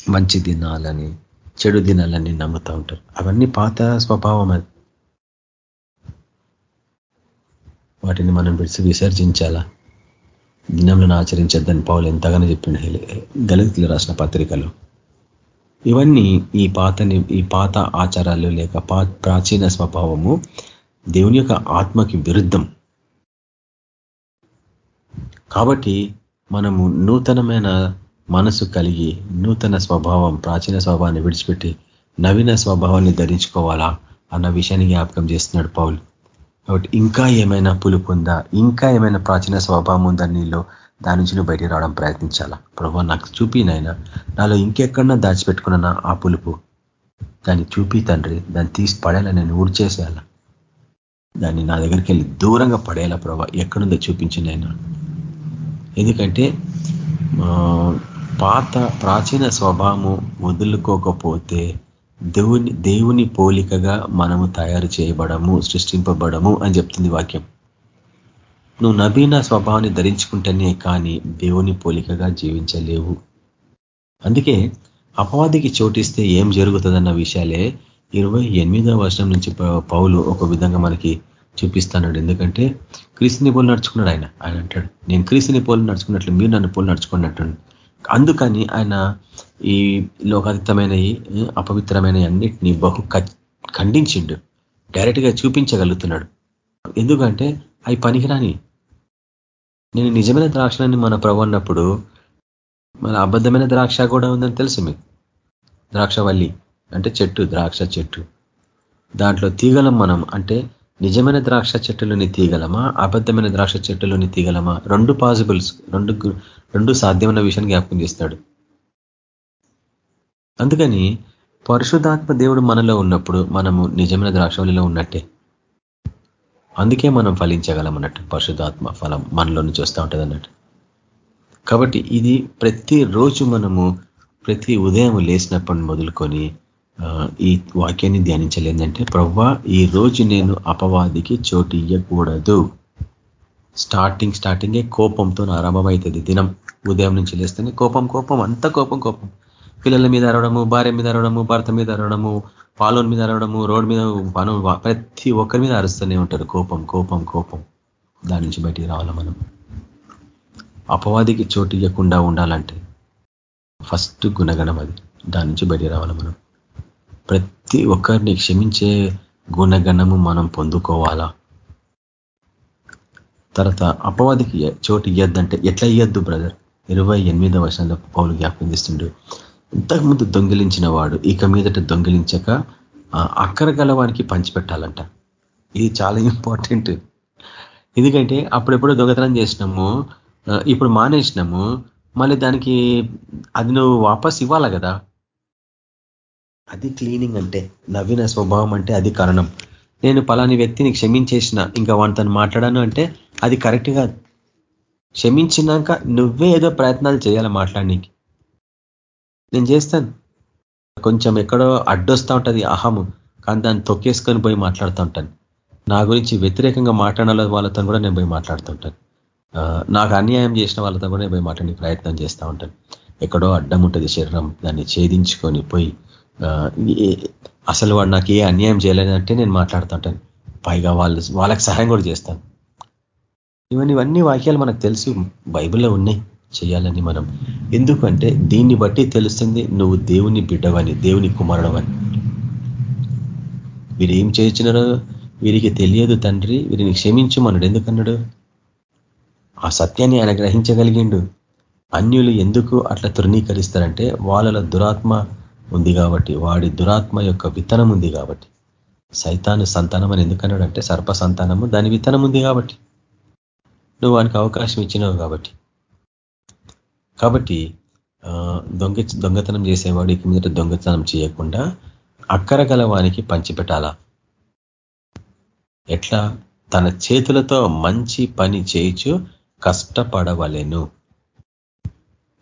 మంచి దినాలని చెడు దినాలని నమ్ముతూ ఉంటారు. అవన్నీ పాత స్వభావం అది వాటిని మనం విడిచి విసర్జించాలా? దినంలో ఆచరించద్దని పౌలు ఎంతగానో చెప్పిండు గలితులు రాసిన పత్రికలో. ఇవన్నీ ఈ పాతని ఈ పాత ఆచారాలు లేక ప్రాచీన స్వభావము దేవుని యొక్క ఆత్మకి విరుద్ధం. కాబట్టి మనము నూతనమైన మనసు కలిగి నూతన స్వభావం ప్రాచీన స్వభావాన్ని విడిచిపెట్టి నవీన స్వభావాన్ని ధరించుకోవాలా అన్న విషయాన్ని జ్ఞాపకం చేస్తున్నాడు పౌలు. కాబట్టి ఇంకా ఏమైనా పులుపు ఉందా? ఇంకా ఏమైనా ప్రాచీన స్వభావం ఉందా నీలో? దాని నుంచి నువ్వు బయటికి రావడం ప్రయత్నించాలా? ప్రభావ నాకు చూపి నాయన. నాలో ఇంకెక్కడన్నా దాచిపెట్టుకున్నా ఆ పులుపు? దాన్ని చూపి తండ్రి దాన్ని తీసి పడేలా నేను ఊడ్చేసేయాల? దాన్ని నా దగ్గరికి వెళ్ళి దూరంగా పడేలా ప్రభా? ఎక్కడుందో చూపించినైనా ఎందుకంటే పాత ప్రాచీన స్వభావము వదులుకోకపోతే దేవుని దేవుని పోలికగా మనము తయారు చేయబడము సృష్టింపబడము అని చెప్తుంది వాక్యం. నువ్వు నవీన స్వభావాన్ని ధరించుకుంటేనే కానీ దేవుని పోలికగా జీవించలేవు. అందుకే అపవాదికి చోటిస్తే ఏం జరుగుతుందన్న విషయాలే ఇరవై ఎనిమిదవ వర్షం నుంచి పౌలు ఒక విధంగా మనకి చూపిస్తున్నాడు ఎందుకంటే క్రీస్తుని పోలు నడుచుకున్నాడు ఆయన. ఆయన అంటాడు నేను క్రీస్తుని పోలు నడుచుకున్నట్లు మీరు నన్ను పోలు నడుచుకున్నట్టు అందుకని ఆయన ఈ లోకాతీతమైన అపవిత్రమైన అన్నిటినీ బహు ఖండించిండు. డైరెక్ట్గా చూపించగలుగుతున్నాడు. ఎందుకంటే అవి పనికిరాని. నేను నిజమైన ద్రాక్షలని మన ప్రవన్నప్పుడు మన అబద్ధమైన ద్రాక్ష కూడా ఉందని తెలుసు మీకు. ద్రాక్షవల్లి అంటే చెట్టు ద్రాక్ష చెట్టు. దాంట్లో తీగలం మనం అంటే నిజమైన ద్రాక్ష చెట్టులోని తీగలమా అబద్ధమైన ద్రాక్ష చెట్టులోని తీగలమా రెండు పాసిబుల్స్ రెండు రెండు సాధ్యమైన విషయాన్ని జ్ఞాపకం చేస్తాడు. అందుకని పరిశుద్ధాత్మ దేవుడు మనలో ఉన్నప్పుడు మనము నిజమైన ద్రాక్షవల్లిలో ఉన్నట్టే. అందుకే మనం ఫలించగలం అన్నట్టు పరిశుద్ధాత్మ ఫలం మనలో నుంచి వస్తూ ఉంటుంది అన్నట్టు. కాబట్టి ఇది ప్రతిరోజు మనము ప్రతి ఉదయం లేచినప్పటి మొదలుకొని ఈ వాక్యాన్ని ధ్యానించలేదంటే ప్రవ్వా ఈ రోజు నేను అపవాదికి చోటు ఇయ్యకూడదు. స్టార్టింగ్ స్టార్టింగే కోపంతో ఆరంభమవుతుంది దినం. ఉదయం నుంచి లేస్తేనే కోపం కోపం అంత కోపం కోపం. పిల్లల మీద అరవడము భార్య మీద అరవడము భర్త మీద అరవడము పాలోన్ మీద అరవడము రోడ్ మీద పను ప్రతి ఒక్కరి మీద అరుస్తూనే ఉంటారు. కోపం కోపం కోపం. దాని నుంచి బయటికి రావాలి మనం? అపవాదికి చోటు ఇవ్వకుండా ఉండాలంటే ఫస్ట్ గుణగణం అది. దాని నుంచి బయటికి రావాలి మనం? ప్రతి ఒక్కరిని క్షమించే గుణగణము మనం పొందుకోవాలా? తర్వాత అపవాదికి చోటు ఇయ్యద్దంటే ఎట్లా ఇయ్యద్దు బ్రదర్? ఇరవై ఎనిమిదవ వర్షంలో పౌలు జ్ఞాపకం చేస్తుండడు ఇంతకుముందు దొంగిలించిన వాడు ఇక మీదట దొంగిలించక అక్కర గలవానికి పంచిపెట్టాలంట. ఇది చాలా ఇంపార్టెంట్. ఎందుకంటే అప్పుడెప్పుడు దొంగతనం చేసినాము ఇప్పుడు మానేసినాము మళ్ళీ దానికి అది నువ్వు వాపస్ ఇవ్వాలా కదా? అది క్లీనింగ్ అంటే నవ్విన స్వభావం అంటే అది కారణం. నేను పలాని వ్యక్తిని క్షమించేసిన ఇంకా వాడితో మాట్లాడాను అంటే అది కరెక్ట్ కాదు. క్షమించినాక నువ్వే ఏదో ప్రయత్నాలు చేయాలి మాట్లాడడానికి నేను చేస్తాను. కొంచెం ఎక్కడో అడ్డొస్తూ ఉంటుంది అహము కానీ దాన్ని తొక్కేసుకొని పోయి మాట్లాడుతూ ఉంటాను. నా గురించి వ్యతిరేకంగా మాట్లాడాల వాళ్ళతో కూడా నేను పోయి మాట్లాడుతుంటాను నాకు అన్యాయం చేసిన వాళ్ళతో కూడా నేను పోయి మాట్లాడే ప్రయత్నం చేస్తూ ఉంటాను. ఎక్కడో అడ్డం ఉంటుంది శరీరం దాన్ని ఛేదించుకొని పోయి అసలు వాడు నాకు ఏ అన్యాయం చేయలేదంటే నేను మాట్లాడుతుంటాను పైగా వాళ్ళు వాళ్ళకి సహాయం కూడా చేస్తాను. ఇవన్నీ ఇవన్నీ వాక్యాలు మనకు తెలుసు. బైబిల్లో ఉన్నాయి. చేయాలని మనం. ఎందుకంటే దీన్ని బట్టి తెలుస్తుంది నువ్వు దేవుని బిడ్డవని దేవుని కుమారుడవని. వీరు ఏం చేయించినారో వీరికి తెలియదు తండ్రి. వీరిని క్షమించమన్నాడు ఎందుకన్నాడు? ఆ సత్యాన్ని ఆయన గ్రహించగలిగిండు. అన్యులు ఎందుకు అట్లా తృణీకరిస్తారంటే వాళ్ళలో దురాత్మ ఉంది కాబట్టి వాడి దురాత్మ యొక్క విత్తనం ఉంది కాబట్టి. సైతాను సంతానం అని ఎందుకన్నాడంటే సర్ప సంతానము దాని విత్తనం ఉంది కాబట్టి. నువ్వు వానికి అవకాశం ఇచ్చినావు కాబట్టి. కాబట్టి దొంగ దొంగతనం చేసేవాడు ఇక మీద దొంగతనం చేయకుండా అక్కర గల వానికి పంచిపెట్టాలా? ఎట్లా? తన చేతులతో మంచి పని చేయించు కష్టపడవలేను.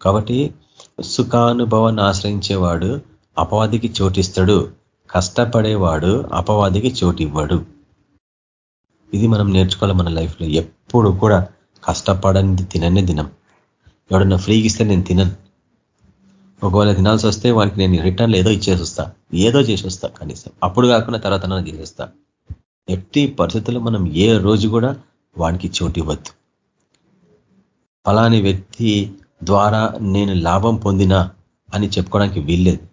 కాబట్టి సుఖానుభవాన్ని ఆశ్రయించేవాడు అపవాదికి చోటిస్తాడు కష్టపడేవాడు అపవాదికి చోటివ్వడు. ఇది మనం నేర్చుకోవాలి మన లైఫ్లో. ఎప్పుడు కూడా కష్టపడని తిననే దినం ఎవడన్నా ఫ్రీకి ఇస్తే నేను తినను. ఒకవేళ తినాల్సి వస్తే వానికి నేను రిటర్న్లో ఏదో ఇచ్చేసి వస్తా. ఏదో చేసి వస్తా కనీసం. అప్పుడు కాకుండా తర్వాత చేసేస్తా ఎట్టి పరిస్థితుల్లో మనం ఏ రోజు కూడా వానికి చోటు ఇవ్వద్దు ఫలాని వ్యక్తి ద్వారా నేను లాభం పొందినా అని చెప్పుకోవడానికి వీల్లేదు.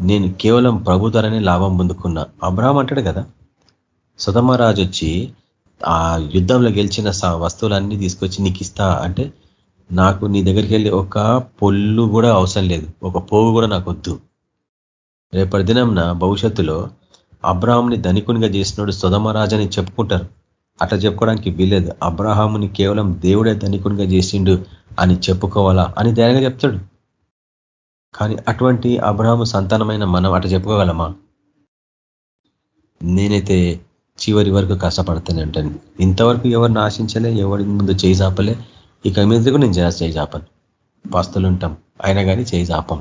నేను కేవలం ప్రభు ధరనే లాభం పొందుకున్నా. అబ్రాహం అంటాడు కదా? సుధమరాజు వచ్చి ఆ యుద్ధంలో గెలిచిన వస్తువులన్నీ తీసుకొచ్చి నీకు ఇస్తా అంటే నాకు నీ దగ్గరికి వెళ్ళి ఒక పొల్లు కూడా అవసరం లేదు. ఒక పోగు కూడా నాకు వద్దు. రేపటి దినంన భవిష్యత్తులో అబ్రాహాంని ధనికునిగా చేసినోడు సుధమరాజని చెప్పుకుంటారు. అట్లా చెప్పుకోవడానికి వీలేదు అబ్రాహాముని కేవలం దేవుడే ధనికునిగా చేసిండు అని చెప్పుకోవాలా అని ధైర్యంగా చెప్తాడు. కానీ అటువంటి అబ్రహాము సంతానమైన మనం అట చెప్పుకోగలమా? నేనైతే చివరి వరకు కష్టపడతానంటాను ఇంతవరకు ఎవరిని ఆశించలే ఎవరి ముందు చేయి చాపలే ఇక మీద కూడా నేను చేయి చాపను. పాస్తులుంటాం అయినా కానీ చేయి చాపం.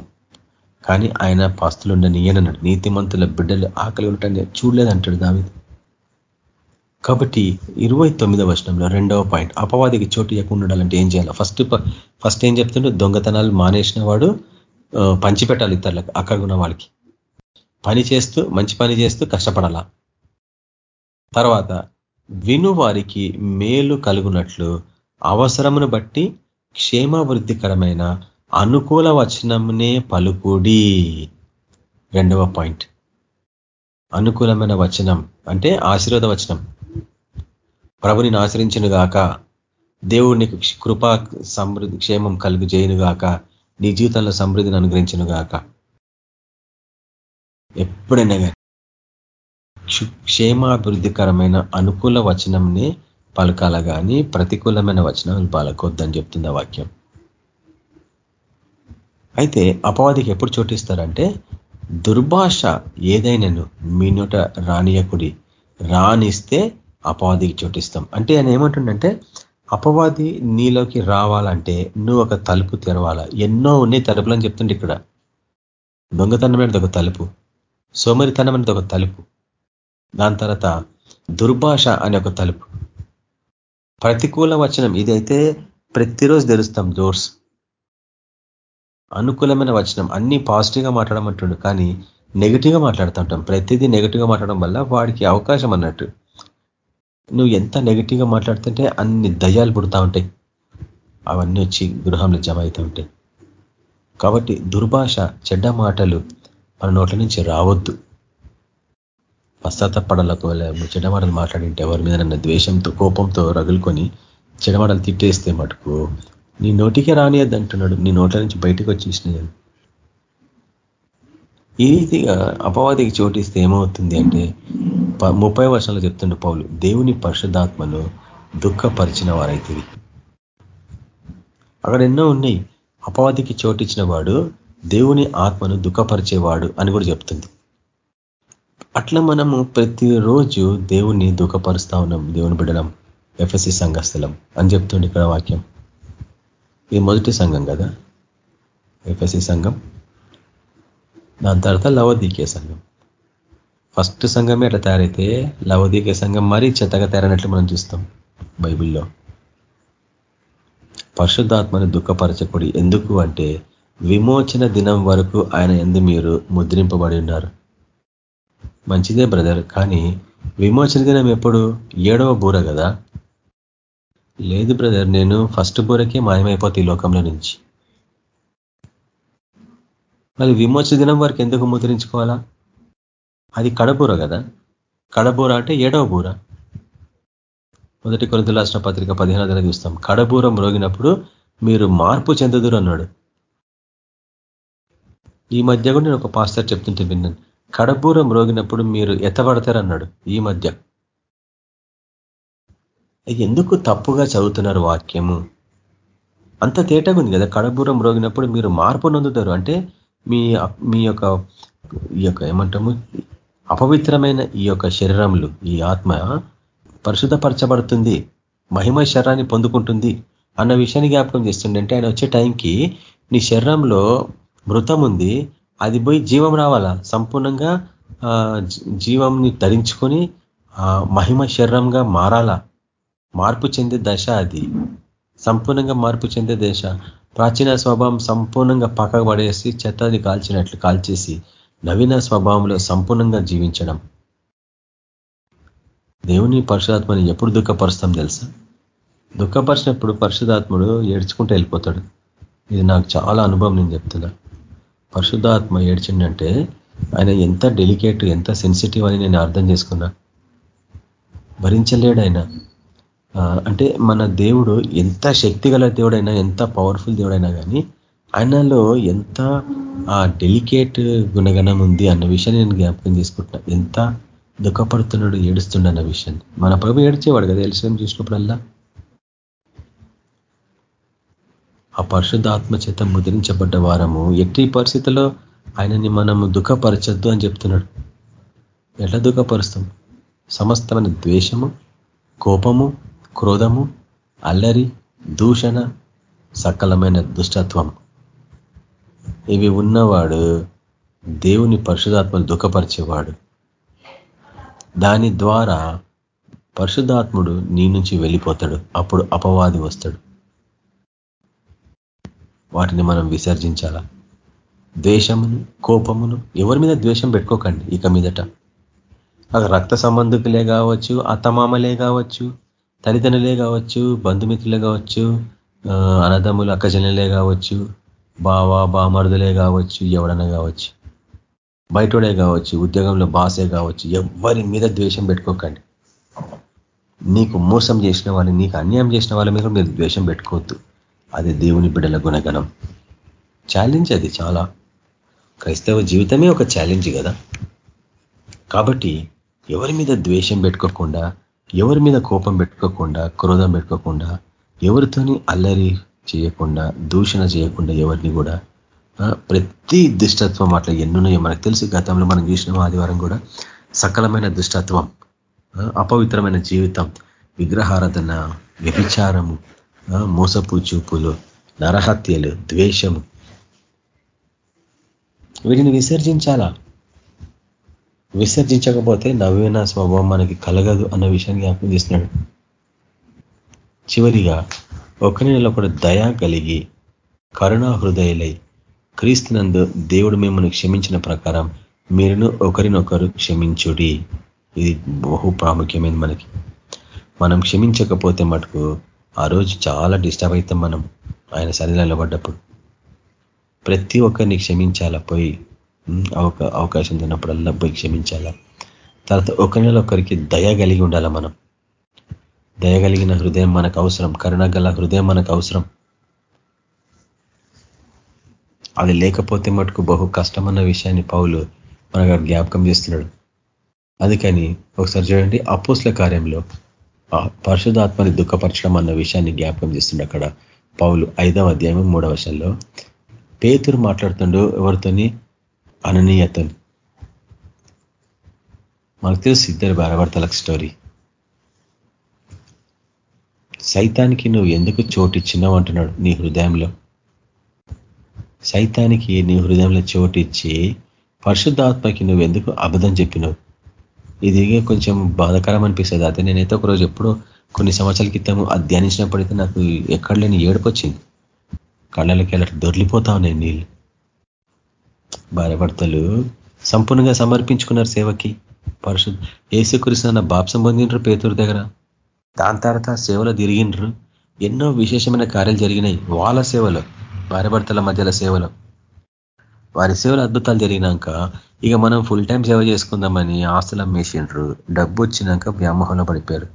కానీ ఆయన పాస్తులు ఉండని ఈయనన్నాడు నీతిమంతుల బిడ్డలు ఆకలి ఉంటాన్ని చూడలేదంటాడు దావి కాబట్టి ఇరవై తొమ్మిదవ వర్షంలో రెండవ పాయింట్ అపవాదికి చోటు ఇవ్వకుండా ఉండాలంటే ఏం చేయాలి? ఫస్ట్ ఫస్ట్ ఏం చెప్తుండో? దొంగతనాలు మానేసిన వాడు పంచిపెట్టాలి ఇతరులకు అక్కడ ఉన్న వాళ్ళకి. పని చేస్తూ మంచి పని చేస్తూ కష్టపడాలా? తర్వాత విను వారికి మేలు కలుగునట్లు అవసరమును బట్టి క్షేమాభివృద్ధికరమైన అనుకూల వచనమునే పలుకుడి. రెండవ పాయింట్. అనుకూలమైన వచనం అంటే ఆశీర్వాద వచనం. ప్రభుని ఆశ్రయించను గాక దేవుడు నీకు కృపా సమృద్ధి క్షేమం కలుగు చేయను గాక నీ జీవితంలో సమృద్ధిని అనుగ్రహించను గాక. ఎప్పుడైనా క్షేమాభివృద్ధికరమైన అనుకూల వచనంని పలకాల కానీ ప్రతికూలమైన వచనాలు పలకొద్దని చెప్తుంది వాక్యం. అయితే అపవాదికి ఎప్పుడు చోటిస్తారంటే దుర్భాష ఏదైనాను మీ నోట రానియకుడి రానిస్తే అపవాదికి చోటిస్తాం అంటే ఆయన ఏమంటుండంటే అపవాది నీలోకి రావాలంటే నువ్వు ఒక తలుపు తెరవాలా? ఎన్నో ఉన్నాయి తలుపులు అని చెప్తుండే ఇక్కడ. దొంగతనం అనేది ఒక తలుపు. సోమరితనం అనేది ఒక తలుపు. దాని తర్వాత దుర్భాష అనే ఒక తలుపు. ప్రతికూల వచనం. ఇదైతే ప్రతిరోజు తెరుస్తాం డోర్స్ అనుకూలమైన వచనం. అన్ని పాజిటివ్గా మాట్లాడమంటుండు. కానీ నెగిటివ్గా మాట్లాడుతూ ఉంటాం ప్రతిదీ నెగిటివ్గా మాట్లాడడం వల్ల వాడికి అవకాశం అన్నట్టు. నువ్వు ఎంత నెగిటివ్గా మాట్లాడుతుంటే అన్ని దయ్యాలు పుడతా ఉంటాయి. అవన్నీ వచ్చి గృహంలో జమ అవుతూ ఉంటాయి. కాబట్టి దుర్భాష చెడ్డ మాటలు మన నోట్ల నుంచి రావద్దు. పశ్చాత్తపడాలకు చెడ్డమాటలు మాట్లాడింటే ఎవరి మీద ద్వేషంతో కోపంతో రగులుకొని చెడమాటలు తిట్టేస్తే మటుకు నీ నోటికే రానియద్దు అంటున్నాడు. నీ నోట్ల నుంచి బయటకు వచ్చేసినాయి ఈ రీతిగా అపవాదికి చోటిస్తే ఏమవుతుంది అంటే ముప్పై వర్షాలు చెప్తుండే పౌలు దేవుని పరిశుద్ధాత్మను దుఃఖపరిచిన వారైతుంది అక్కడ ఎన్నో ఉన్నాయి. అపవాదికి చోటిచ్చిన వాడు దేవుని ఆత్మను దుఃఖపరిచేవాడు అని కూడా చెప్తుంది. అట్లా మనము ప్రతిరోజు దేవుణ్ణి దుఃఖపరుస్తా ఉన్నాం దేవుని బిడడం ఎఫ్ఎస్సి సంఘస్థలం అని చెప్తుంది ఇక్కడ వాక్యం. ఇది మొదటి సంఘం కదా? ఎఫ్ఎస్సి సంఘం. దాని తర్వాత లవదీకే సంఘం. ఫస్ట్ సంఘమే అట్లా తయారైతే లవదీకే సంఘం మరీ చెత్తగా తయారైనట్లు మనం చూస్తాం బైబిల్లో. పరిశుద్ధాత్మని దుఃఖపరచకూడి ఎందుకు అంటే విమోచన దినం వరకు ఆయన ఎందు మీరు ముద్రింపబడి ఉన్నారు. మంచిదే బ్రదర్ కానీ విమోచన దినం ఎప్పుడు? ఏడవ బూర కదా? లేదు బ్రదర్ నేను ఫస్ట్ బూరకే మాయమైపోతే ఈ లోకంలో నుంచి. మరి విమోచన దినం వరకు ఎందుకు ముద్రించుకోవాలా? అది కడబూర కదా. కడబూర అంటే ఏడవ బూర. మొదటి కొరత రాసిన పత్రిక పదిహేను చూస్తాం. కడబూరం రోగినప్పుడు మీరు మార్పు చెందుదురు అన్నాడు. ఈ మధ్య కూడా నేను ఒక పాస్టర్ చెప్తుంటే విన్నాను. కడబూరం రోగినప్పుడు మీరు ఎత్తబడతారన్నాడు ఈ మధ్య. ఎందుకు తప్పుగా చదువుతున్నారు వాక్యము? అంత తేటగా ఉంది కదా. కడబూరం రోగినప్పుడు మీరు మార్పు నొందుతారు. అంటే మీ మీ యొక్క ఈ యొక్క ఏమంటాము అపవిత్రమైన ఈ యొక్క శరీరములు ఈ ఆత్మ పరిశుద్ధపరచబడుతుంది మహిమ శరీరాన్ని పొందుకుంటుంది అన్న విషయాన్ని జ్ఞాపకం చేస్తుండంటే ఆయన వచ్చే టైంకి నీ శరీరంలో మృతం ఉంది అది పోయి జీవం రావాలా? సంపూర్ణంగా జీవంని ధరించుకొని మహిమ శరీరంగా మారాలా? మార్పు చెందే దశ అది. సంపూర్ణంగా మార్పు చెందే దశ. ప్రాచీన స్వభావం సంపూర్ణంగా పక్కకు పడేసి చెత్తది కాల్చినట్లు కాల్చేసి నవీన స్వభావంలో సంపూర్ణంగా జీవించడం. దేవుని పరిశుధాత్మని ఎప్పుడు దుఃఖపరుస్తాం తెలుసా? దుఃఖపరిచినప్పుడు పరిశుధాత్ముడు ఏడ్చుకుంటూ వెళ్ళిపోతాడు. ఇది నాకు చాలా అనుభవం నేను చెప్తున్నా. పరిశుద్ధాత్మ ఏడ్చిండంటే ఆయన ఎంత డెలికేట్ ఎంత సెన్సిటివ్ అని నేను అర్థం చేసుకున్నా. భరించలేడు ఆయన. అంటే మన దేవుడు ఎంత శక్తిగల దేవుడైనా ఎంత పవర్ఫుల్ దేవుడైనా కానీ ఆయనలో ఎంత ఆ డెలికేట్ గుణగణం ఉంది అన్న విషయాన్ని నేను జ్ఞాపకం చేసుకుంటున్నా. ఎంత దుఃఖపడుతున్నాడు ఏడుస్తుండ అన్న విషయాన్ని. మన ప్రభు ఏడ్చేవాడు కదా ఎలిసం చూసినప్పుడల్లా? ఆ పరిశుద్ధాత్మ చేత ముద్రించబడ్డ వారము. ఎట్టి పరిస్థితిలో ఆయనని మనము దుఃఖపరచద్దు అని చెప్తున్నాడు. ఎట్లా దుఃఖపరుస్తాం? సమస్తమైన ద్వేషము కోపము క్రోధము అల్లరి దూషణ సకలమైన దుష్టత్వం. ఇవి ఉన్నవాడు దేవుని పరిశుధాత్మను దుఃఖపరిచేవాడు. దాని ద్వారా పరిశుధాత్ముడు నీ నుంచి వెళ్ళిపోతాడు. అప్పుడు అపవాది వస్తాడు. వాటిని మనం విసర్జించాలా? ద్వేషమును కోపమును ఎవరి మీద ద్వేషం పెట్టుకోకండి ఇక మీదట. రక్త సంబంధికులే కావచ్చు అత్తమామలే కావచ్చు తల్లిదండ్రులే కావచ్చు బంధుమిత్రులే కావచ్చు అనదమ్ములు అక్కజనులే కావచ్చు బావా బామరుదులే కావచ్చు ఎవడన్నా కావచ్చు. బయటోడే కావచ్చు ఉద్యోగంలో బాసే కావచ్చు ఎవరి మీద ద్వేషం పెట్టుకోకండి. నీకు మోసం చేసిన వాళ్ళని నీకు అన్యాయం చేసిన వాళ్ళ మీద మీరు ద్వేషం పెట్టుకోవద్దు. అది దేవుని బిడ్డల గుణగణం. ఛాలెంజ్ అది చాలా. క్రైస్తవ జీవితమే ఒక ఛాలెంజ్ కదా. కాబట్టి ఎవరి మీద ద్వేషం పెట్టుకోకుండా ఎవరి మీద కోపం పెట్టుకోకుండా క్రోధం పెట్టుకోకుండా ఎవరితోని అల్లరి చేయకుండా దూషణ చేయకుండా ఎవరిని కూడా ప్రతి దుష్టత్వం అట్లా ఎన్నున్నాయో మనకు తెలుసు గతంలో మనం చూసిన ఆదివారం కూడా సకలమైన దుష్టత్వం అపవిత్రమైన జీవితం విగ్రహారాధన వ్యభిచారము మోసపు చూపులు నరహత్యలు ద్వేషము. వీటిని విసర్జించాలా? విసర్జించకపోతే నవీన స్వభావం మనకి కలగదు అన్న విషయాన్ని జ్ఞాపకం చేస్తున్నాడు. చివరిగా ఒకరి ఒకడు దయా కలిగి కరుణా హృదయలై క్రీస్తునందు దేవుడు మిమ్మల్ని క్షమించిన ప్రకారం మీరును ఒకరినొకరు క్షమించుడి. ఇది బహు ప్రాముఖ్యమైనది మనకి. మనం క్షమించకపోతే మటుకు ఆ రోజు చాలా డిస్టర్బ్ అవుతాం మనం ఆయన సన్నిధిలో నిలబడ్డప్పుడు. ప్రతి ఒక్కరిని క్షమించాలా పోయి అవకాశం తిన్నప్పుడల్లా పోయి క్షమించాలా? తర్వాత ఒకరిలో ఒకరికి దయ కలిగి ఉండాలా మనం? దయ కలిగిన హృదయం మనకు అవసరం కరుణ హృదయం మనకు అవసరం. అది లేకపోతే మటుకు బహు కష్టమన్న విషయాన్ని పౌలు మనకు జ్ఞాపకం చేస్తున్నాడు. అందుకని ఒకసారి చూడండి అపోస్ల కార్యంలో పరిశుధాత్మని దుఃఖపరచడం అన్న విషయాన్ని జ్ఞాపకం చేస్తుండే అక్కడ పౌలు ఐదవ అధ్యాయం మూడవ వర్షంలో పేతురు మాట్లాడుతుండో ఎవరితోని? అననీయత మనకు తెలుసు ఇద్దరు భారభర్తలకు స్టోరీ సైతానికి నువ్వు ఎందుకు చోటిచ్చినావు అంటున్నాడు నీ హృదయంలో. సైతానికి నీ హృదయంలో చోటిచ్చి పరిశుద్ధాత్మకి నువ్వు ఎందుకు అబద్ధం చెప్పినావు? ఇది కొంచెం బాధకరం అనిపిస్తుంది. అయితే నేనైతే ఒకరోజు ఎప్పుడో కొన్ని సంవత్సరాల క్రితం ధ్యానించినప్పుడైతే నాకు ఎక్కడ లేని ఏడుపు వచ్చింది. కళ్ళలకి అలా దొరికిపోతా ఉన్నాయి నీళ్ళు. భార్యభర్తలు సంపూర్ణంగా సమర్పించుకున్నారు సేవకి. పరిశుద్ధ ఏసుకృష్ణ బాప్సం పొందిండ్రు పేతురు దగ్గర. దాని తర్వాత సేవలో తిరిగిండ్రు. ఎన్నో విశేషమైన కార్యాలు జరిగినాయి వాళ్ళ సేవలో భార్యభర్తల మధ్యల సేవలో. వారి సేవలు అద్భుతాలు జరిగినాక ఇక మనం ఫుల్ టైం సేవ చేసుకుందామని ఆస్తులు అమ్మేసిండ్రు. డబ్బు వచ్చినాక వ్యామోహంలో పడిపోయారు.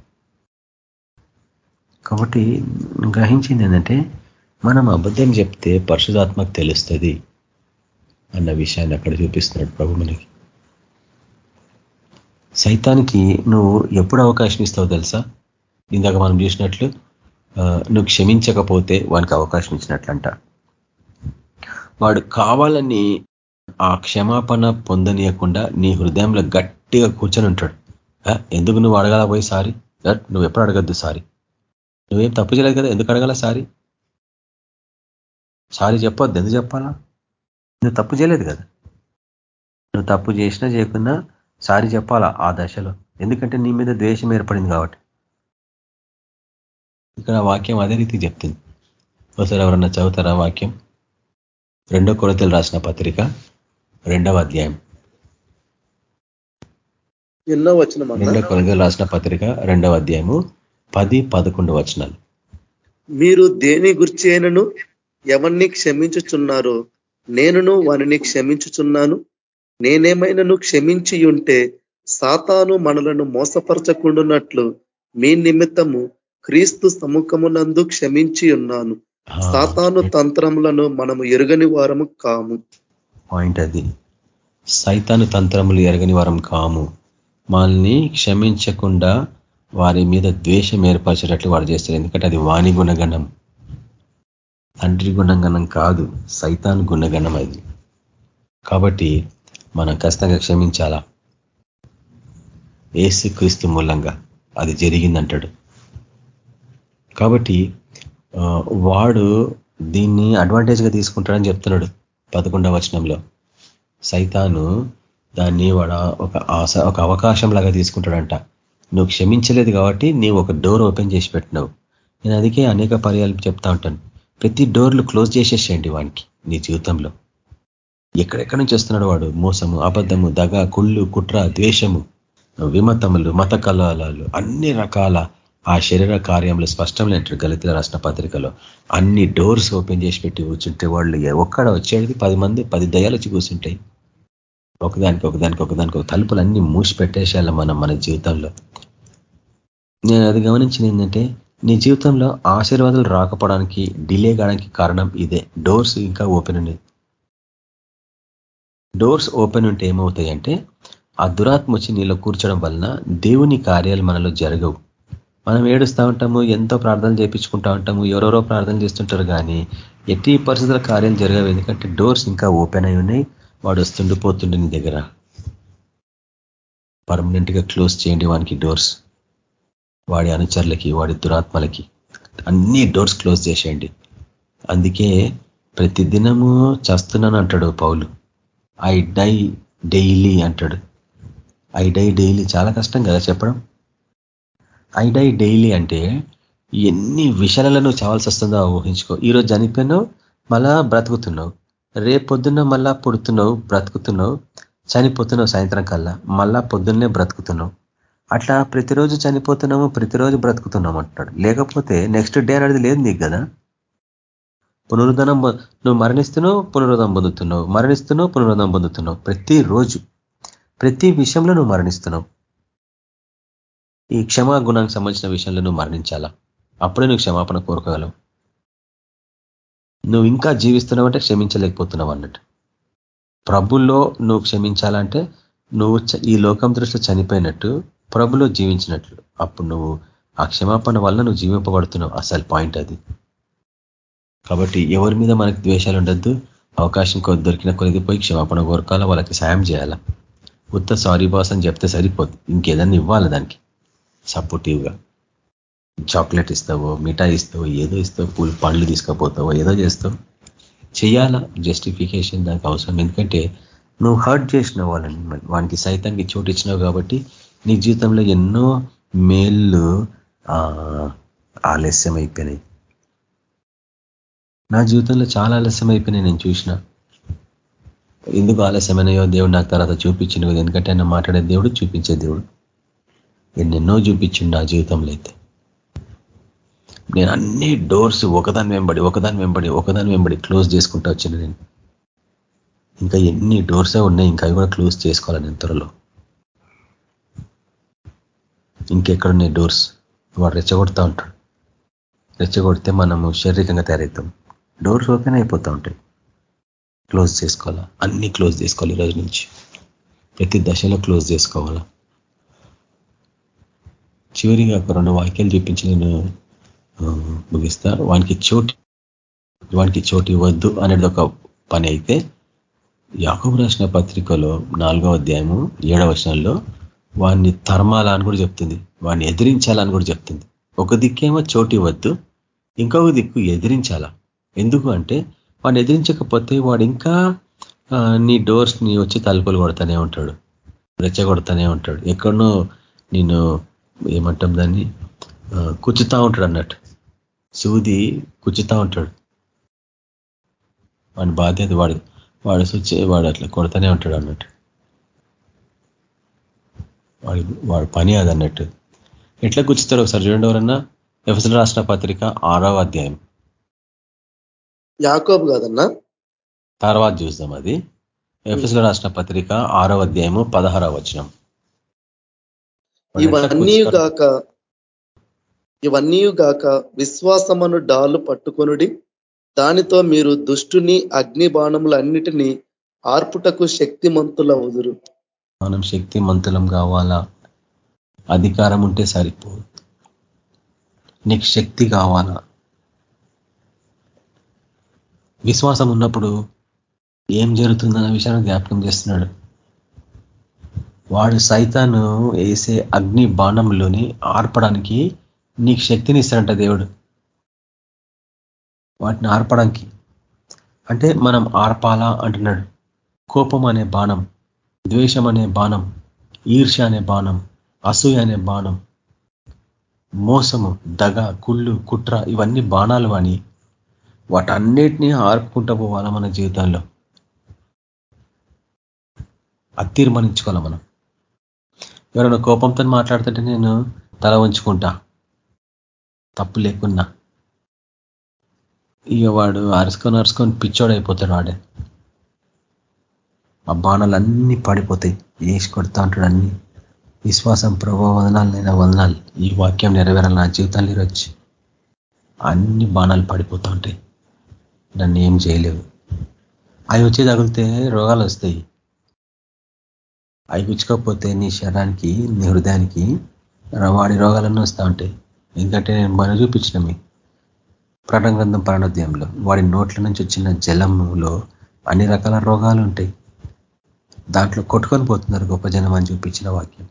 కాబట్టి గ్రహించింది ఏంటంటే మనం అబద్ధం చెప్తే పరిశుధాత్మకు తెలుస్తుంది. అన్న విషయాన్ని అక్కడ చూపిస్తున్నాడు ప్రభు మనకి. సైతానికి నువ్వు ఎప్పుడు అవకాశం ఇస్తావు తెలుసా? ఇందాక మనం చూసినట్లు నువ్వు క్షమించకపోతే వానికి అవకాశం ఇచ్చినట్లంట. వాడు కావాలని ఆ క్షమాపణ పొందనీయకుండా నీ హృదయంలో గట్టిగా కూర్చొని ఉంటాడు. ఎందుకు నువ్వు అడగాల పోయి సారీ? నువ్వు ఎప్పుడు అడగద్దు సారి. నువ్వేం తప్పు చేయలేదు కదా? ఎందుకు అడగాల సారి? సారీ చెప్పొద్దు. ఎందుకు చెప్పాలా? నువ్వు తప్పు చేయలేదు కదా. నువ్వు తప్పు చేసినా చేయకున్నా సారీ చెప్పాలా ఆ దశలో. ఎందుకంటే నీ మీద ద్వేషం ఏర్పడింది కాబట్టి. ఇక్కడ వాక్యం అదే రీతి చెప్తుంది. ఒకసారి ఎవరన్నా చదువుతారా వాక్యం? రెండో కొరతలు రాసిన పత్రిక రెండవ అధ్యాయం. ఎన్నో వచ్చిన రెండో కొరతలు రాసిన పత్రిక రెండవ అధ్యాయము పది పదకొండు వచనాలు. మీరు దేని గురించి అయినను ఎవరిని క్షమించుచున్నారో నేనును వారిని క్షమించుచున్నాను. నేనేమైనాను క్షమించి ఉంటే సాతాను మనలను మోసపరచకుండానట్లు మీ నిమిత్తము క్రీస్తు సముఖమునందు క్షమించి ఉన్నాను సాతాను తంత్రములను మనము ఎరుగని వారము కాము. పాయింట్ అది. సైతాను తంత్రములు ఎరగని వారం కాము. మనల్ని క్షమించకుండా వారి మీద ద్వేషం ఏర్పరిచేటట్లు వాడు చేస్తారు. ఎందుకంటే అది వాణి గుణగణం. తండ్రి గుణగణం కాదు సైతాన్ గుణగణం అది. కాబట్టి మనం ఖచ్చితంగా క్షమించాలా? ఏసు క్రీస్తు మూలంగా అది జరిగిందంటాడు. కాబట్టి వాడు దీన్ని అడ్వాంటేజ్గా తీసుకుంటాడని చెప్తున్నాడు పదకొండవ వచనంలో. సైతాను దాన్ని వాడ ఒక ఆశ ఒక అవకాశం లాగా తీసుకుంటాడంట. నువ్వు క్షమించలేదు కాబట్టి నీవు ఒక డోర్ ఓపెన్ చేసి పెట్టినావు. నేను అందుకే అనేక పర్యాలు చెప్తా ఉంటాను. ప్రతి డోర్లు క్లోజ్ చేసేసేయండి వానికి నీ జీవితంలో. ఎక్కడెక్కడి నుంచి వస్తున్నాడు వాడు? మోసము అబద్ధము దగ కుళ్ళు కుట్ర ద్వేషము విమతములు మత కలాలు అన్ని రకాల ఆ శరీర కార్యంలో స్పష్టంగా అంటారు గలితుల రాసిన పత్రికలో. అన్ని డోర్స్ ఓపెన్ చేసి పెట్టి కూర్చుంటే వాళ్ళు ఒక్కడ వచ్చేది పది మంది పది దయాలు వచ్చి కూర్చుంటాయి. ఒకదానికి ఒకదానికి ఒకదానికి ఒక తలుపులు అన్ని మూసి పెట్టేసేయాలి మనం మన జీవితంలో. నేను అది గమనించిన ఏంటంటే నీ జీవితంలో ఆశీర్వాదాలు రాకపోవడానికి డిలే కావడానికి కారణం ఇదే. డోర్స్ ఇంకా ఓపెన్ ఉన్నాయి. డోర్స్ ఓపెన్ ఉంటే ఏమవుతాయంటే ఆ దురాత్మ వచ్చి నీలో కూర్చోడం వలన దేవుని కార్యాలు మనలో జరగవు. మనం ఏడుస్తూ ఉంటాము ఎంతో ప్రార్థనలు చేయించుకుంటా ఉంటాము ఎవరెవరో ప్రార్థన చేస్తుంటారు కానీ ఎట్టి పరిస్థితుల కార్యాలు జరగవు. ఎందుకంటే డోర్స్ ఇంకా ఓపెన్ అయి ఉన్నాయి. వాడు వస్తుండి పోతుండే నీ దగ్గర. పర్మనెంట్గా క్లోజ్ చేయండి వానికి డోర్స్. వాడి అనుచరులకి వాడి దురాత్మలకి అన్ని డోర్స్ క్లోజ్ చేసేయండి. అందుకే ప్రతి దినము చస్తున్నాను అంటాడు పౌలు. ఐ డై డైలీ అంటాడు. ఐ డై డైలీ చాలా కష్టం కదా చెప్పడం? ఐ డై డైలీ అంటే ఎన్ని విషయాలను చావాల్సి వస్తుందో ఊహించుకో. ఈరోజు చనిపోయినావు మళ్ళా బ్రతుకుతున్నావు. రేపొద్దున్న మళ్ళా పుడుతున్నావు బ్రతుకుతున్నావు. చనిపోతున్నావు సాయంత్రం కల్లా మళ్ళా పొద్దున్నే బ్రతుకుతున్నావు. అట్లా ప్రతిరోజు చనిపోతున్నాము ప్రతిరోజు బ్రతుకుతున్నాం అంటున్నాడు లేకపోతే నెక్స్ట్ డే అనేది లేదు నీకు కదా? పునరుద్ధనం నువ్వు మరణిస్తున్నావు పునరుద్ధం పొందుతున్నావు. మరణిస్తున్నావు పునరుద్ధం పొందుతున్నావు. ప్రతిరోజు. ప్రతి విషయంలో నువ్వు మరణిస్తున్నావు. ఈ క్షమా గుణానికి సంబంధించిన విషయంలో నువ్వు మరణించాలా? అప్పుడే నువ్వు క్షమాపణ కోరుకోగలవు. నువ్వు ఇంకా జీవిస్తున్నావంటే క్షమించలేకపోతున్నావు అన్నట్టు. ప్రభుల్లో నువ్వు క్షమించాలంటే నువ్వు ఈ లోకం దృష్టిలో చనిపోయినట్టు ప్రభులో జీవించినట్లు. అప్పుడు నువ్వు ఆ క్షమాపణ వల్ల నువ్వు జీవింపబడుతున్నావు. అసలు పాయింట్ అది. కాబట్టి ఎవరి మీద మనకి ద్వేషాలు ఉండద్దు. అవకాశం దొరికిన కొద్ది పోయి క్షమాపణ కోరకాల వాళ్ళకి సాయం చేయాలా? ఉత్త సారీ బాస్ అని చెప్తే సరిపోద్ది. ఇంకేదన్నా ఇవ్వాలి దానికి? సపోర్టివ్గా. చాక్లెట్ ఇస్తావో మిఠాయి ఇస్తావో ఏదో ఇస్తావు పూలు పండ్లు తీసుకుపోతావో ఏదో చేస్తావు. చేయాలా? జస్టిఫికేషన్ దానికి అవసరం. ఎందుకంటే నువ్వు హర్ట్ చేసిన వాళ్ళని వానికి సైతానికి చోటు ఇచ్చినావు కాబట్టి నీ జీవితంలో ఎన్నో మేళ్ళు ఆలస్యం అయిపోయినాయి నా జీవితంలో చాలా ఆలస్యం అయిపోయినాయి నేను చూసిన. ఎందుకు ఆలస్యమైనయో దేవుడు నాకు తర్వాత చూపించింది కదా. ఎందుకంటే ఆయన మాట్లాడే దేవుడు చూపించే దేవుడు. ఎన్నెన్నో చూపించిండు నా జీవితంలో అయితే. నేను అన్ని డోర్స్ ఒకదాని వెంబడి ఒకదాని వెంబడి ఒకదాని వెంబడి క్లోజ్ చేసుకుంటూ వచ్చిన నేను. ఇంకా ఎన్ని డోర్సే ఉన్నాయి ఇంకా అవి కూడా క్లోజ్ చేసుకోవాలి నేను త్వరలో. ఇంకెక్కడున్నాయి డోర్స్? వాడు రెచ్చగొడతా ఉంటాడు. రెచ్చగొడితే మనము శారీరకంగా తయారవుతాం. డోర్స్ ఓపెన్ అయిపోతూ ఉంటాయి. క్లోజ్ చేసుకోవాలా? అన్ని క్లోజ్ చేసుకోవాలి ఈరోజు నుంచి. ప్రతి దశలో క్లోజ్ చేసుకోవాలా? చివరిగా ఒక రెండు వాక్యాలు చూపించి నేను ముగిస్తా. వానికి చోటు వానికి చోటు ఇవ్వద్దు అనేది ఒక పని అయితే యాకబు రాసిన పత్రికలో నాలుగో అధ్యాయము ఏడవ వచనంలో వాడిని తరమాలని కూడా చెప్తుంది. వాడిని ఎదిరించాలని కూడా చెప్తుంది. ఒక దిక్కేమో చోటు ఇవ్వద్దు. ఇంకొక దిక్కు ఎదిరించాలా? ఎందుకు అంటే వాడిని ఎదిరించకపోతే వాడు ఇంకా నీ డోర్స్ని వచ్చి తలుపులు కొడతానే ఉంటాడు. రెచ్చగొడతానే ఉంటాడు. ఎక్కడనో నేను ఏమంటాం దాన్ని? కుచ్చుతా ఉంటాడు అన్నట్టు. సూది కుచ్చుతా ఉంటాడు. వాడి బాధ్యత వాడు వాడు స్విచ్ వాడు అట్లా కొడతానే ఉంటాడు అన్నట్టు. వాడి వాడు పని అది అన్నట్టు ఎట్లా కూర్చుతారు ఒకసారి చూడండి ఎవరన్నా? ఎఫ్ఎస్ఎల్ రాష్ట్ర పత్రిక ఆరవ అధ్యాయం. యాకోబు కాదన్నా? తర్వాత చూద్దాం అది. ఎఫ్ఎస్ఎల్ రాష్ట్ర పత్రిక ఆరవ అధ్యాయము పదహారవ వచనం. ఇవన్నీ గాక ఇవన్నీ గాక విశ్వాసమను డాలు పట్టుకొనుడి దానితో మీరు దుష్టుని అగ్ని బాణములన్నిటినీ ఆర్పుటకు శక్తిమంతులవుదురు. మనం శక్తి మంతులం కావాలా? అధికారం ఉంటే సరిపోదు. నీకు శక్తి కావాలా? విశ్వాసం ఉన్నప్పుడు ఏం జరుగుతుందన్న విషయాన్ని జ్ఞాపకం చేస్తున్నాడు. వాడు సైతాను వేసే అగ్ని బాణంలోని ఆర్పడానికి నీకు శక్తిని ఇస్తాడంట దేవుడు. వాటిని ఆర్పడానికి. అంటే మనం ఆర్పాలా అంటున్నాడు. కోపం అనే బాణం. ద్వేషం అనే బాణం ఈర్ష అనే బాణం అసూయ అనే బాణం మోసము దగ కుళ్ళు కుట్ర ఇవన్నీ బాణాలు అని వాటన్నిటినీ ఆర్పుకుంటూ పోవాలా మన జీవితంలో అతీర్మానించుకోవాలి మనం? ఎవరైనా కోపంతో మాట్లాడుతుంటే నేను తల ఉంచుకుంటా తప్పు లేకున్నా. ఇక వాడు అరుసుకొని అరుసుకొని పిచ్చోడైపోతాడు వాడే. ఆ బాణాలన్నీ పడిపోతాయి. వేసి కొడతా ఉంటాడు అన్ని. విశ్వాసం ప్రభావ వదనాలు నేను వదనాలు. ఈ వాక్యం నెరవేరాలి నా జీవితాన్ని ఈరోజు. అన్ని బాణాలు పడిపోతూ ఉంటాయి. నన్ను ఏం చేయలేవు. అవి వచ్చి తగిలితే రోగాలు వస్తాయి. అవి గుచ్చుకోకపోతే నీ శరీరానికి నీ హృదయానికి వాడి రోగాలన్నీ వస్తూ ఉంటాయి. ఎందుకంటే నేను మన చూపించిన మీ ప్రకటన ప్రాణోద్యంలో వాడి నోట్ల నుంచి వచ్చిన జలంలో అన్ని రకాల రోగాలు ఉంటాయి. దాంట్లో కొట్టుకొని పోతున్నారు గొప్ప జనం అని చూపించిన వాక్యం.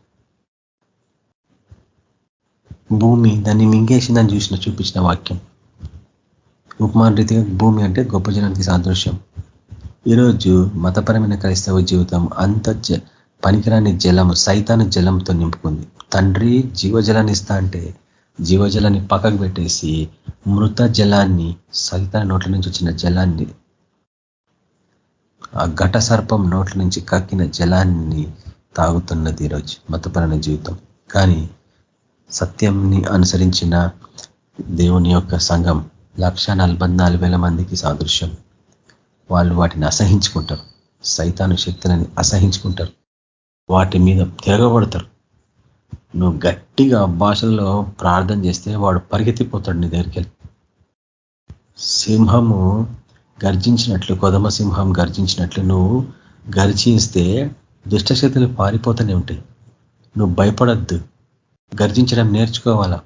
భూమి దాన్ని మింగేసిందని చూసిన చూపించిన వాక్యం. ఉపమాన రీతిగా భూమి అంటే గొప్ప జనానికి సాదృశ్యం. ఈరోజు మతపరమైన క్రైస్తవ జీవితం అంత పనికిరాని జలము సైతాన్ని జలంతో నింపుకుంది. తండ్రి జీవజలాన్ని ఇస్తా అంటే జీవజలాన్ని పక్కకు పెట్టేసి మృత జలాన్ని సైతాన్ని నోట్ల నుంచి వచ్చిన జలాన్ని ఆ ఘట సర్పం నోట్ల నుంచి కక్కిన జలాన్ని తాగుతున్నది ఈరోజు మతపరమైన జీవితం. కానీ సత్యంని అనుసరించిన దేవుని యొక్క సంఘం లక్ష మందికి సాదృశ్యం. వాళ్ళు వాటిని అసహించుకుంటారు. సైతాను శక్తులని అసహించుకుంటారు. వాటి మీద తెగబడతారు నువ్వు గట్టిగా భాషల్లో ప్రార్థన చేస్తే వాడు పరిగెత్తిపోతాడు నీ దగ్గరికి వెళ్ళి. సింహము గర్జించినట్లు కొదమ సింహం గర్జించినట్లు నువ్వు గర్జిస్తే దుష్టశక్తులు పారిపోతూనే ఉంటాయి. నువ్వు భయపడద్దు. గర్జించడం నేర్చుకోవాలా?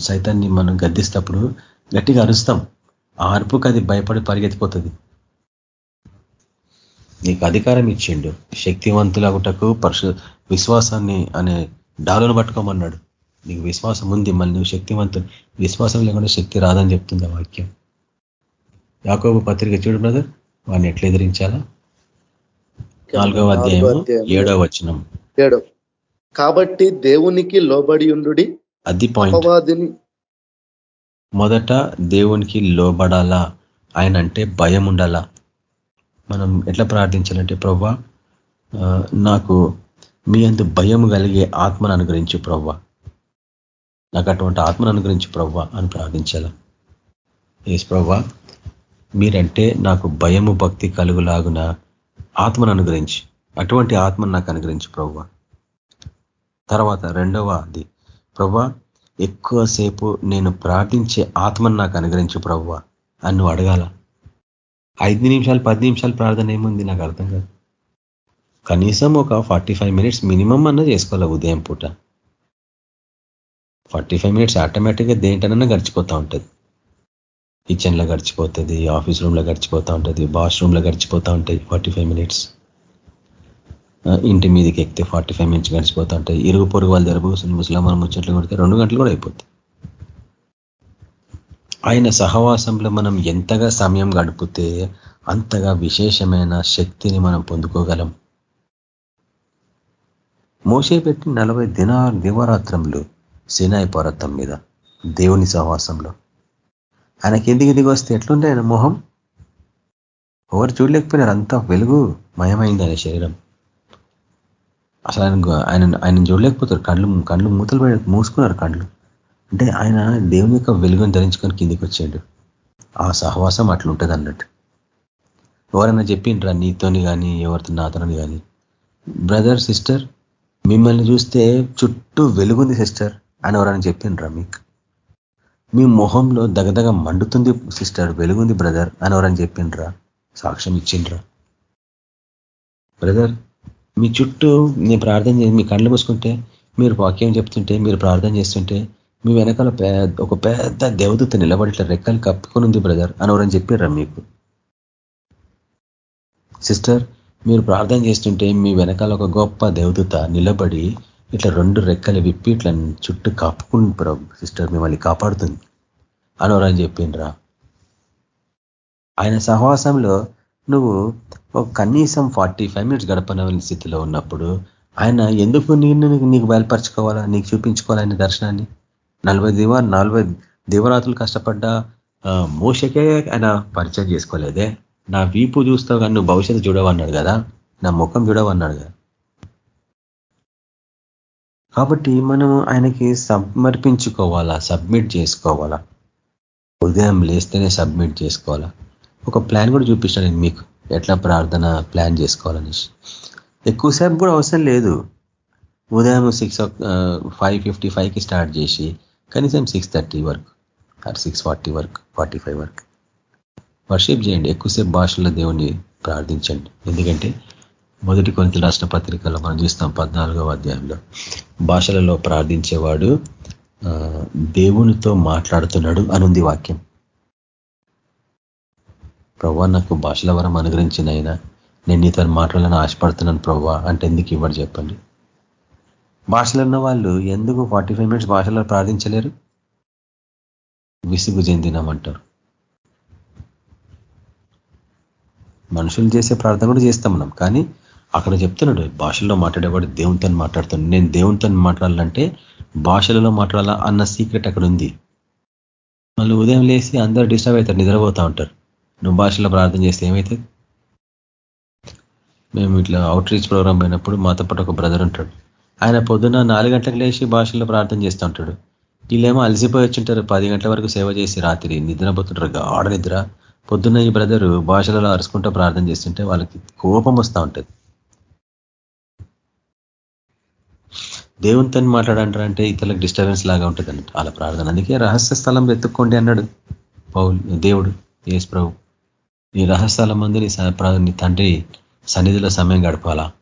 సైతాన్ని మనం గద్దిస్తప్పుడు గట్టిగా అరుస్తాం. ఆ అరుపుకు అది భయపడి పరిగెత్తిపోతుంది. నీకు అధికారం ఇచ్చిండు. శక్తివంతులగుటకు పరుషు విశ్వాసాన్ని అనే డాలను పట్టుకోమన్నాడు. నీకు విశ్వాసం ఉంది మళ్ళీ నువ్వు శక్తివంతుడు. విశ్వాసం లేకుండా శక్తి రాదని చెప్తుంది వాక్యం. యాకోబు పత్రిక చూడు బ్రదర్. వాడిని ఎట్లా ఎదిరించాలా? నాలుగవ అధ్యాయం ఏడవ వచనం. ఏడవ కాబట్టి దేవునికి లోబడి ఉండు అది పాయింట్. మొదట దేవునికి లోబడాలా? ఆయన అంటే భయం ఉండాలా? మనం ఎట్లా ప్రార్థించాలంటే ప్రవ్వా నాకు మీ అందు భయం కలిగే ఆత్మను అనుగ్రహించు ప్రవ్వా. నాకు అటువంటి ఆత్మను అనుగ్రహించు ప్రవ్వా అని ప్రార్థించాల? ఏసు ప్రవ్వా. మీరంటే నాకు భయము భక్తి కలుగులాగున ఆత్మను అనుగ్రహించి. అటువంటి ఆత్మను నాకు అనుగ్రహించి ప్రభు తర్వాత రెండవ అది. ప్రవ్వా ఎక్కువసేపు నేను ప్రార్థించే ఆత్మను నాకు అనుగ్రహించు ప్రవ్వా అని నువ్వు అడగాల. ఐదు నిమిషాలు పది నిమిషాలు ప్రార్థన ఏముంది? నాకు అర్థం కాదు. కనీసం ఒక ఫార్టీ మినిట్స్ మినిమం అన్న చేసుకోవాలి ఉదయం పూట? ఫార్టీ మినిట్స్ ఆటోమేటిక్గా దేంటనన్నా గడిచిపోతూ ఉంటుంది. కిచెన్లో గడిచిపోతుంది ఆఫీస్ రూమ్లో గడిచిపోతూ ఉంటుంది వాష్రూమ్లో గడిచిపోతూ ఉంటాయి ఫార్టీ ఫైవ్ మినిట్స్ ఇంటి మీదకి ఎక్కితే ఫార్టీ ఫైవ్ మినిట్స్ గడిచిపోతూ ఉంటాయి. ఇరుగు పొరుగు వాళ్ళు జరుపు ముస్లాం ముచ్చట్లు కొడితే రెండు గంటలు కూడా అయిపోతాయి. ఆయన సహవాసంలో మనం ఎంతగా సమయం గడిపితే అంతగా విశేషమైన శక్తిని మనం పొందుకోగలం. మోసే పెట్టి నలభై దిన దివరాత్రంలో సినాయి పర్వతం మీద దేవుని సహవాసంలో. ఆయనకి ఎందుకు దిగి వస్తే ఎట్లుండే ఆయన మొహం? ఎవరు చూడలేకపోయినారు? అంత వెలుగు మయమైంది ఆయన శరీరం. అసలు ఆయన ఆయన ఆయన చూడలేకపోతారు. కళ్ళు కళ్ళు మూతలు పడి మూసుకున్నారు కళ్ళు. అంటే ఆయన దేవుని యొక్క వెలుగును ధరించుకొని కిందికి వచ్చాడు. ఆ సహవాసం అట్లుంటుంది అన్నట్టు. ఎవరైనా చెప్పిండ్రా నీతోని కానీ ఎవరితో నాతోని కానీ బ్రదర్ సిస్టర్ మిమ్మల్ని చూస్తే చుట్టూ వెలుగుంది సిస్టర్ అని ఎవరైనా చెప్పిండ్రా మీకు? మీ మొహంలో దగదగ మండుతుంది సిస్టర్. వెలుగుంది బ్రదర్ అని ఎవరైనా చెప్పిండ్రా. సాక్ష్యం ఇచ్చిండ్రా. బ్రదర్ మీ చుట్టూ నేను ప్రార్థన చేసి మీ కళ్ళు మూసుకుంటే మీరు వాక్యం చెప్తుంటే మీరు ప్రార్థన చేస్తుంటే మీ వెనకాల ఒక పెద్ద దేవదూత నిలబడి ఇట్లా రెక్కలు కప్పుకొని ఉంది బ్రదర్ అని ఎవరని చెప్పారా మీకు. సిస్టర్ మీరు ప్రార్థన చేస్తుంటే మీ వెనకాల ఒక గొప్ప దేవదూత నిలబడి ఇట్లా రెండు రెక్కలు విప్పి ఇట్లా చుట్టూ కప్పుకుని సిస్టర్ మిమ్మల్ని కాపాడుతుంది. అని చెప్పిండ్రా. ఆయన సహవాసంలో నువ్వు ఒక కనీసం ఫార్టీ ఫైవ్ మినిట్స్ గడపనవని స్థితిలో ఉన్నప్పుడు ఆయన ఎందుకు నేను నీకు బయలుపరచుకోవాలా నీకు చూపించుకోవాలని దర్శనాన్ని? నలభై దివ నలభై దివరాత్రులు కష్టపడ్డ మోసకే ఆయన పరిచయం చేసుకోలేదే? నా వీపు చూస్తావు కానీ నువ్వు భవిష్యత్తు చూడవన్నాడు కదా? నా ముఖం చూడవన్నాడు కదా? కాబట్టి మనము ఆయనకి సమర్పించుకోవాలా సబ్మిట్ చేసుకోవాలా? ఉదయం లేస్తేనే సబ్మిట్ చేసుకోవాలా? ఒక ప్లాన్ కూడా చూపిస్తాను నేను మీకు. ఎట్లా ప్రార్థన ప్లాన్ చేసుకోవాలనేసి. ఎక్కువసేపు కూడా అవసరం లేదు. ఉదయం సిక్స్ ఫైవ్ ఫిఫ్టీ ఫైవ్కి స్టార్ట్ చేసి కనీసం సిక్స్ థర్టీ వరకు ఆర్ సిక్స్ ఫార్టీ వరకు ఫార్టీ ఫైవ్ వరకు. వర్షిప్ చేయండి. ఎక్కువసేపు భాషల్లో దేవుణ్ణి ప్రార్థించండి. ఎందుకంటే మొదటి కొంత రాష్ట్ర పత్రికలో మనం చూస్తాం పద్నాలుగవ అధ్యాయంలో. భాషలలో ప్రార్థించేవాడు దేవునితో మాట్లాడుతున్నాడు అనుంది వాక్యం. ప్రవ్వా నాకు భాషల వరం అనుగ్రహించినైనా అయినా నేను నీతో మాట్లాడాలని ఆశపడుతున్నాను ప్రవ్వా అంటే ఎందుకు ఇవ్వడు చెప్పండి. భాషలు ఉన్న వాళ్ళు ఎందుకు ఫార్టీ ఫైవ్ మినిట్స్ భాషలో ప్రార్థించలేరు? విసుగు చెందినామంటారు. మనుషులు చేసే ప్రార్థన కూడా చేస్తాం మనం కానీ అక్కడ చెప్తున్నాడు భాషల్లో మాట్లాడేవాడు దేవునితో మాట్లాడుతున్నాడు. నేను దేవునితో మాట్లాడాలంటే భాషలలో మాట్లాడాలా అన్న సీక్రెట్ అక్కడ ఉంది. మళ్ళీ ఉదయం లేసి అందరూ డిస్టర్బ్ అవుతారు నిద్రపోతూ ఉంటారు. నువ్వు భాషలో ప్రార్థన చేస్తే ఏమవుతుంది మేము ఇట్లా అవుట్ రీచ్ ప్రోగ్రామ్ అయినప్పుడు మాతో పాటు ఒక బ్రదర్ ఉంటాడు. ఆయన పొద్దున నాలుగు గంటలకు లేచి భాషల్లో ప్రార్థన చేస్తూ ఉంటాడు. వీళ్ళేమో అలసిపోయి వచ్చింటారు పది గంటల వరకు సేవ చేసి రాత్రి నిద్రపోతుంటారు ఆడ నిద్ర. పొద్దున్న ఈ బ్రదరు భాషలలో అరుచుకుంటూ ప్రార్థన చేస్తుంటే వాళ్ళకి కోపం వస్తూ ఉంటుంది. దేవునితో మాట్లాడంటారంటే ఇతరులకు డిస్టర్బెన్స్ లాగా ఉంటుంది అన్నట్టు వాళ్ళ ప్రార్థన. అందుకే రహస్య స్థలం వెతుక్కోండి అన్నాడు పౌల్ దేవుడు ఏసు ప్రభు. నీ రహస్యాల ముందు నీ నీ తండ్రి సన్నిధిలో సమయం గడపాలా?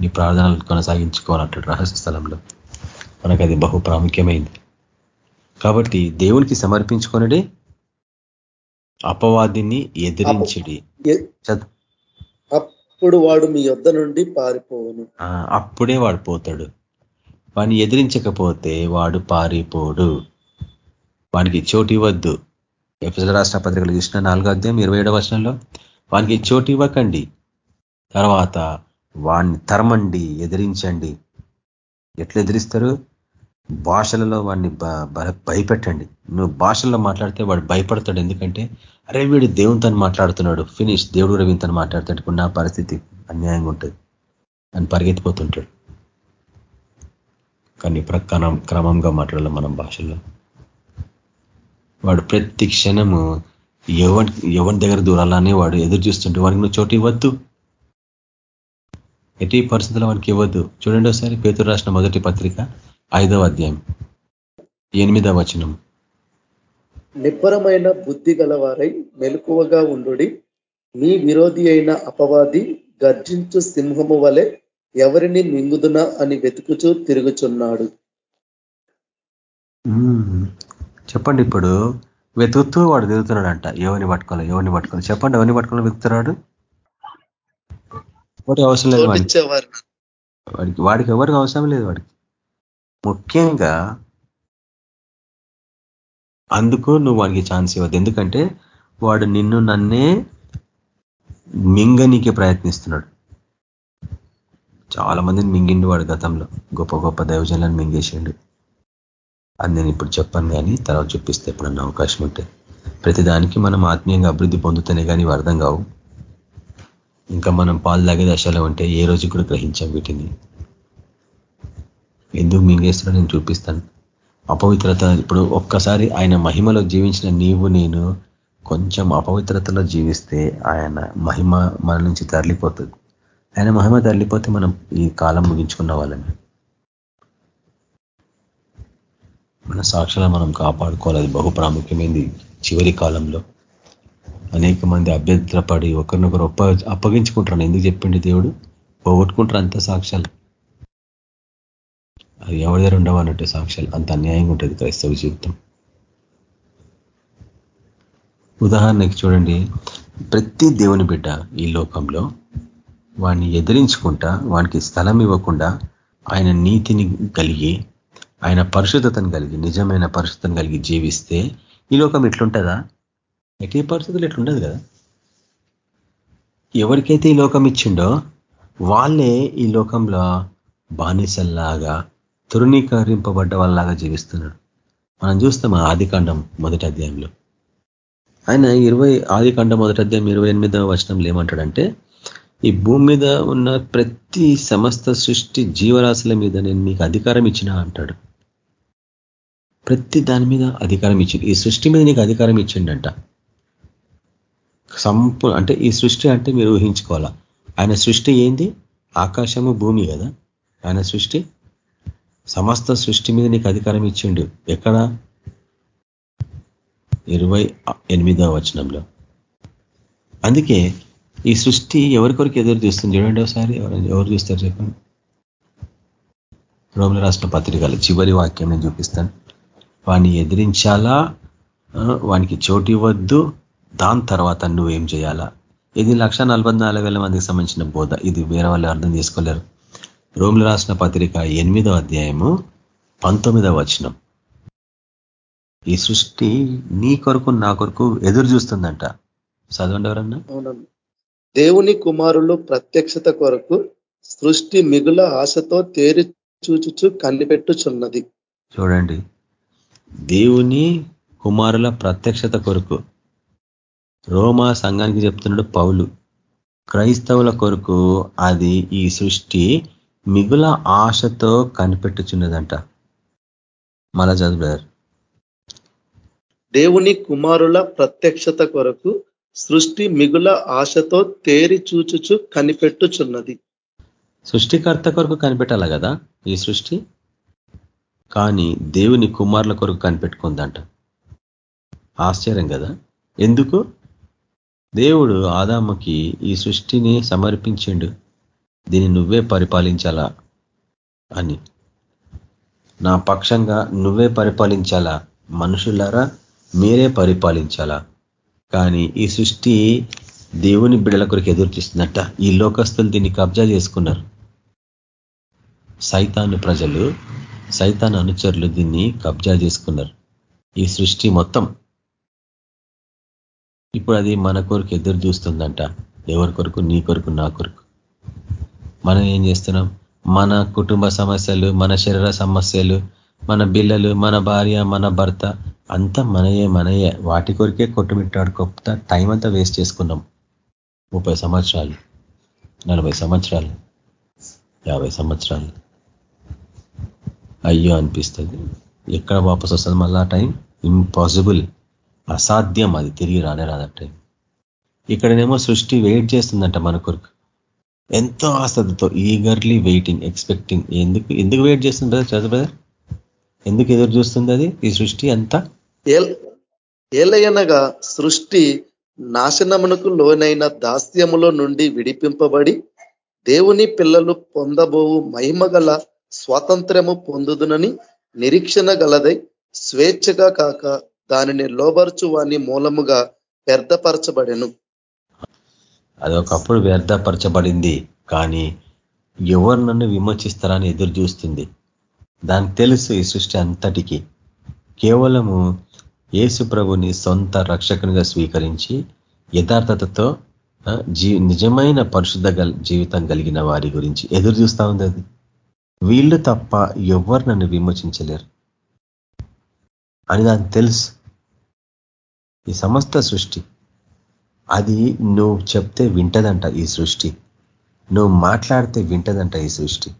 నీ ప్రార్థనలు కొనసాగించుకోవాలంటాడు రహస్య స్థలంలో. మనకు అది బహు ప్రాముఖ్యమైంది. కాబట్టి దేవునికి సమర్పించుకొనడే అపవాదిని ఎదిరించడి. అప్పుడు వాడు మీ యొద్ధ నుండి పారిపోవును. అప్పుడే వాడు పోతాడు. వాడిని ఎదిరించకపోతే వాడు పారిపోడు. వానికి చోటు ఇవ్వద్దు. ఎఫ్ఎల్ రాష్ట్ర పత్రికలు చూసిన నాలుగో అధ్యాయం ఇరవై ఏడవ వర్షంలో వానికి చోటు ఇవ్వకండి. తర్వాత వాడిని తరమండి ఎదిరించండి. ఎట్లా ఎదిరిస్తారు? భాషలలో వాడిని భయపెట్టండి. నువ్వు భాషల్లో మాట్లాడితే వాడు భయపడతాడు. ఎందుకంటే అరే వీడు దేవునితో మాట్లాడుతున్నాడు. ఫినిష్ దేవుడు రవితో మాట్లాడతాడు నా పరిస్థితి అన్యాయంగా ఉంటుంది. అని పరిగెత్తిపోతుంటాడు. కానీ ప్రకారం క్రమంగా మాట్లాడాలి మనం భాషల్లో. వాడు ప్రతి క్షణము ఎవరి ఎవరి దగ్గర దూరాలనే వాడు ఎదురు చూస్తుంటే వాడికి నువ్వు చోటు ఇవ్వద్దు. ఎట్టి పరిస్థితుల్లో వానికి ఇవ్వద్దు. చూడండి ఒకసారి పేతురు రాసిన మొదటి పత్రిక ఐదవ అధ్యాయం ఎనిమిదవ వచనం నిబ్బరమైన బుద్ధి గలవారై మెలకువగా ఉండు మీ విరోధి అయిన అపవాది గర్జించు సింహము వలె ఎవరిని మింగుదునా అని వెతుకుచూ తిరుగుచున్నాడు. చెప్పండి ఇప్పుడు. వెతుకుతూ వాడు తిరుగుతున్నాడంట. ఎవరిని పట్టుకోవాలి ఎవరిని పట్టుకోవాలి. చెప్పండి ఎవరిని పట్టుకోవాలి వెతుకుతున్నాడు? వాడికి అవసరం లేదు వాడికి. వాడికి వాడికి ఎవరికి అవసరం లేదు వాడికి. ముఖ్యంగా అందుకు నువ్వు వాడికి ఛాన్స్ ఇవ్వద్దు. ఎందుకంటే వాడు నిన్ను నన్నే మింగనీకి ప్రయత్నిస్తున్నాడు. చాలా మందిని మింగిండు వాడు గతంలో. గొప్ప గొప్ప దైవజనులను మింగేసిండు. అది నేను ఇప్పుడు చెప్పాను కానీ తర్వాత చూపిస్తే ఎప్పుడన్నా అవకాశం ఉంటే. ప్రతిదానికి మనం ఆత్మీయంగా అభివృద్ధి పొందుతూనే కానీ అర్థం కావు. ఇంకా మనం పాలు తాగే దశలో ఉంటే ఏ రోజు కూడా గ్రహించాం వీటిని. ఎందుకు మింగేస్తున్నా నేను చూపిస్తాను. అపవిత్రత ఇప్పుడు ఒక్కసారి ఆయన మహిమలో జీవించిన నీవు నేను కొంచెం అపవిత్రతలో జీవిస్తే ఆయన మహిమ మన నుంచి తరలిపోతుంది. ఆయన మహిమ తరలిపోతే మనం ఈ కాలం ముగించుకున్న వాళ్ళని మన సాక్షులను మనం కాపాడుకోవాలి. అది బహు ప్రాముఖ్యమైంది చివరి కాలంలో. అనేక మంది అభ్యంతరపడి ఒకరినొకరు ఒప్ప అప్పగించుకుంటారు ఎందుకు చెప్పిండి దేవుడు? పోగొట్టుకుంటారు అంత సాక్ష్యాలు. అది ఎవరి దగ్గర ఉండవు అన్నట్టు సాక్ష్యాలు. అంత అన్యాయంగా ఉంటుంది క్రైస్తవ జీవితం. ఉదాహరణకి చూడండి. ప్రతి దేవుని బిడ్డ ఈ లోకంలో వాడిని ఎదిరించుకుంటా వానికి స్థలం ఇవ్వకుండా ఆయన నీతిని కలిగి ఆయన పరిశుద్ధతను కలిగి నిజమైన పరిశుద్ధతను కలిగి జీవిస్తే ఈ లోకం ఎట్లుంటుందా? ఎట్టి పరిస్థితులు ఎట్లుండదు కదా? ఎవరికైతే ఈ లోకం ఇచ్చిండో వాళ్ళే ఈ లోకంలో బానిసల్లాగా తృణీకరింపబడ్డ వాళ్ళలాగా జీవిస్తున్నాడు మనం చూస్తాం ఆదికాండం మొదటి అధ్యాయంలో. ఆయన ఇరవై ఆదికాండం మొదటి అధ్యాయం ఇరవై ఎనిమిదవ వచనంలో ఏమంటాడంటే ఈ భూమి మీద ఉన్న ప్రతి సమస్త సృష్టి జీవరాశుల మీద నేను మీకు అధికారం ఇచ్చిన అంటాడు. ప్రతి దాని మీద అధికారం ఇచ్చింది ఈ సృష్టి మీద నీకు అధికారం ఇచ్చిండంట. సంపూ అంటే ఈ సృష్టి అంటే మీరు ఊహించుకోవాలా? ఆయన సృష్టి ఏంది? ఆకాశము భూమి కదా. ఆయన సృష్టి సమస్త సృష్టి మీద నీకు అధికారం ఇచ్చిండు. ఎక్కడ? ఇరవై ఎనిమిదవ వచనంలో. అందుకే ఈ సృష్టి ఎవరికొరికి ఎదురు చూస్తుంది? చూడండి ఒకసారి. ఎవరు చూస్తారు చెప్పండి. రోమిల రాష్ట్ర పత్రికలు చివరి వాక్యం నేను చూపిస్తాను. వాడిని ఎదిరించాలా? వానికి చోటు ఇవ్వద్దు. దాని తర్వాత నువ్వేం చేయాలా? ఇది లక్ష మందికి సంబంధించిన బోధ. ఇది వేరే వాళ్ళు అర్థం చేసుకోలేరు. రోమిల రాసిన పత్రిక ఎనిమిదో అధ్యాయము పంతొమ్మిదవ వచనం. ఈ సృష్టి నీ కొరకు నా కొరకు ఎదురు చూస్తుందంట. చదవండి ఎవరన్నా? దేవుని కుమారులు ప్రత్యక్షత కొరకు సృష్టి మిగుల ఆశతో తేరి చూచుచు కనిపెట్టుచున్నది. చూడండి. దేవుని కుమారుల ప్రత్యక్షత కొరకు రోమా సంఘానికి చెప్తున్నాడు పౌలు. క్రైస్తవుల కొరకు అది ఈ సృష్టి మిగుల ఆశతో కనిపెట్టుచున్నదంట. మళ్ళా చదువు దేవుని కుమారుల ప్రత్యక్షత కొరకు సృష్టి మిగుల ఆశతో తేరి చూచుచు కనిపెట్టుచున్నది. సృష్టికర్త కొరకు కనిపెట్టాల కదా ఈ సృష్టి? కానీ దేవుని కుమారుల కొరకు కనిపెట్టుకుందంట. ఆశ్చర్యం కదా ఎందుకు? దేవుడు ఆదాముకి ఈ సృష్టిని సమర్పించిండు. దీన్ని నువ్వే పరిపాలించాలా అని. నా పక్షంగా నువ్వే పరిపాలించాలా? మనుషులారా మీరే పరిపాలించాలా? కానీ ఈ సృష్టి దేవుని బిడల కొరకు ఎదురు చూస్తున్నట్ట ఈ లోకస్తులు దీన్ని కబ్జా చేసుకున్నారు. సైతాను ప్రజలు సైతాన్ అనుచరులు దీన్ని కబ్జా చేసుకున్నారు. ఈ సృష్టి మొత్తం ఇప్పుడు అది మన కొరకు ఎదురు చూస్తుందంట. ఎవరి కొరకు? నీ కొరకు నా కొరకు. మనం ఏం చేస్తున్నాం? మన కుటుంబ సమస్యలు మన శరీర సమస్యలు మన బిల్లలు మన భార్య మన భర్త అంతా మనయే మనయే. వాటి కొరికే కొట్టుమిట్టాడుకోపుతా టైం అంతా వేస్ట్ చేసుకున్నాం. ముప్పై సంవత్సరాలు నలభై సంవత్సరాలు యాభై సంవత్సరాలు. అయ్యో అనిపిస్తుంది. ఎక్కడ వాపస్ వస్తుంది మళ్ళా టైం ఇంపాసిబుల్ అసాధ్యం అది తిరిగి రానే రాదు టైం ఇక్కడనేమో సృష్టి వెయిట్ చేస్తుందంట మన కొరకు. ఎంతో ఆసక్తితో ఈగర్లీ వెయిటింగ్ ఎక్స్పెక్టింగ్ ఎందుకు ఎందుకు వెయిట్ చేస్తుంది బ్రదర్ చదువు బ్రదర్ ఎందుకు ఎదురు చూస్తుంది అది? ఈ సృష్టి అంతా? ఏలయనగా సృష్టి నాశనమునకు లోనైన దాస్యములో నుండి విడిపింపబడి దేవుని పిల్లలు పొందబోవు మహిమ గల స్వాతంత్ర్యము పొందుదునని నిరీక్షణ గలదై స్వేచ్ఛగా కాక దానిని లోబర్చు వాని మూలముగా వ్యర్థపరచబడెను. అది ఒకప్పుడు వ్యర్థపరచబడింది కానీ ఎవరు నన్ను విమర్శిస్తారని ఎదురు చూస్తుంది దానికి తెలుసు ఈ సృష్టి అంతటికి. కేవలము యేసు ప్రభుని సొంత రక్షకునిగా స్వీకరించి యథార్థతతో జీ నిజమైన పరిశుద్ధ జీవితం కలిగిన వారి గురించి ఎదురు చూస్తూ ఉంది అది. వీళ్ళు తప్ప ఎవరు నన్ను విమోచించలేరు. అని దానికి తెలుసు. ఈ సమస్త సృష్టి అది నువ్వు చెప్తే వింటదంట ఈ సృష్టి. నువ్వు మాట్లాడితే వింటదంట ఈ సృష్టి.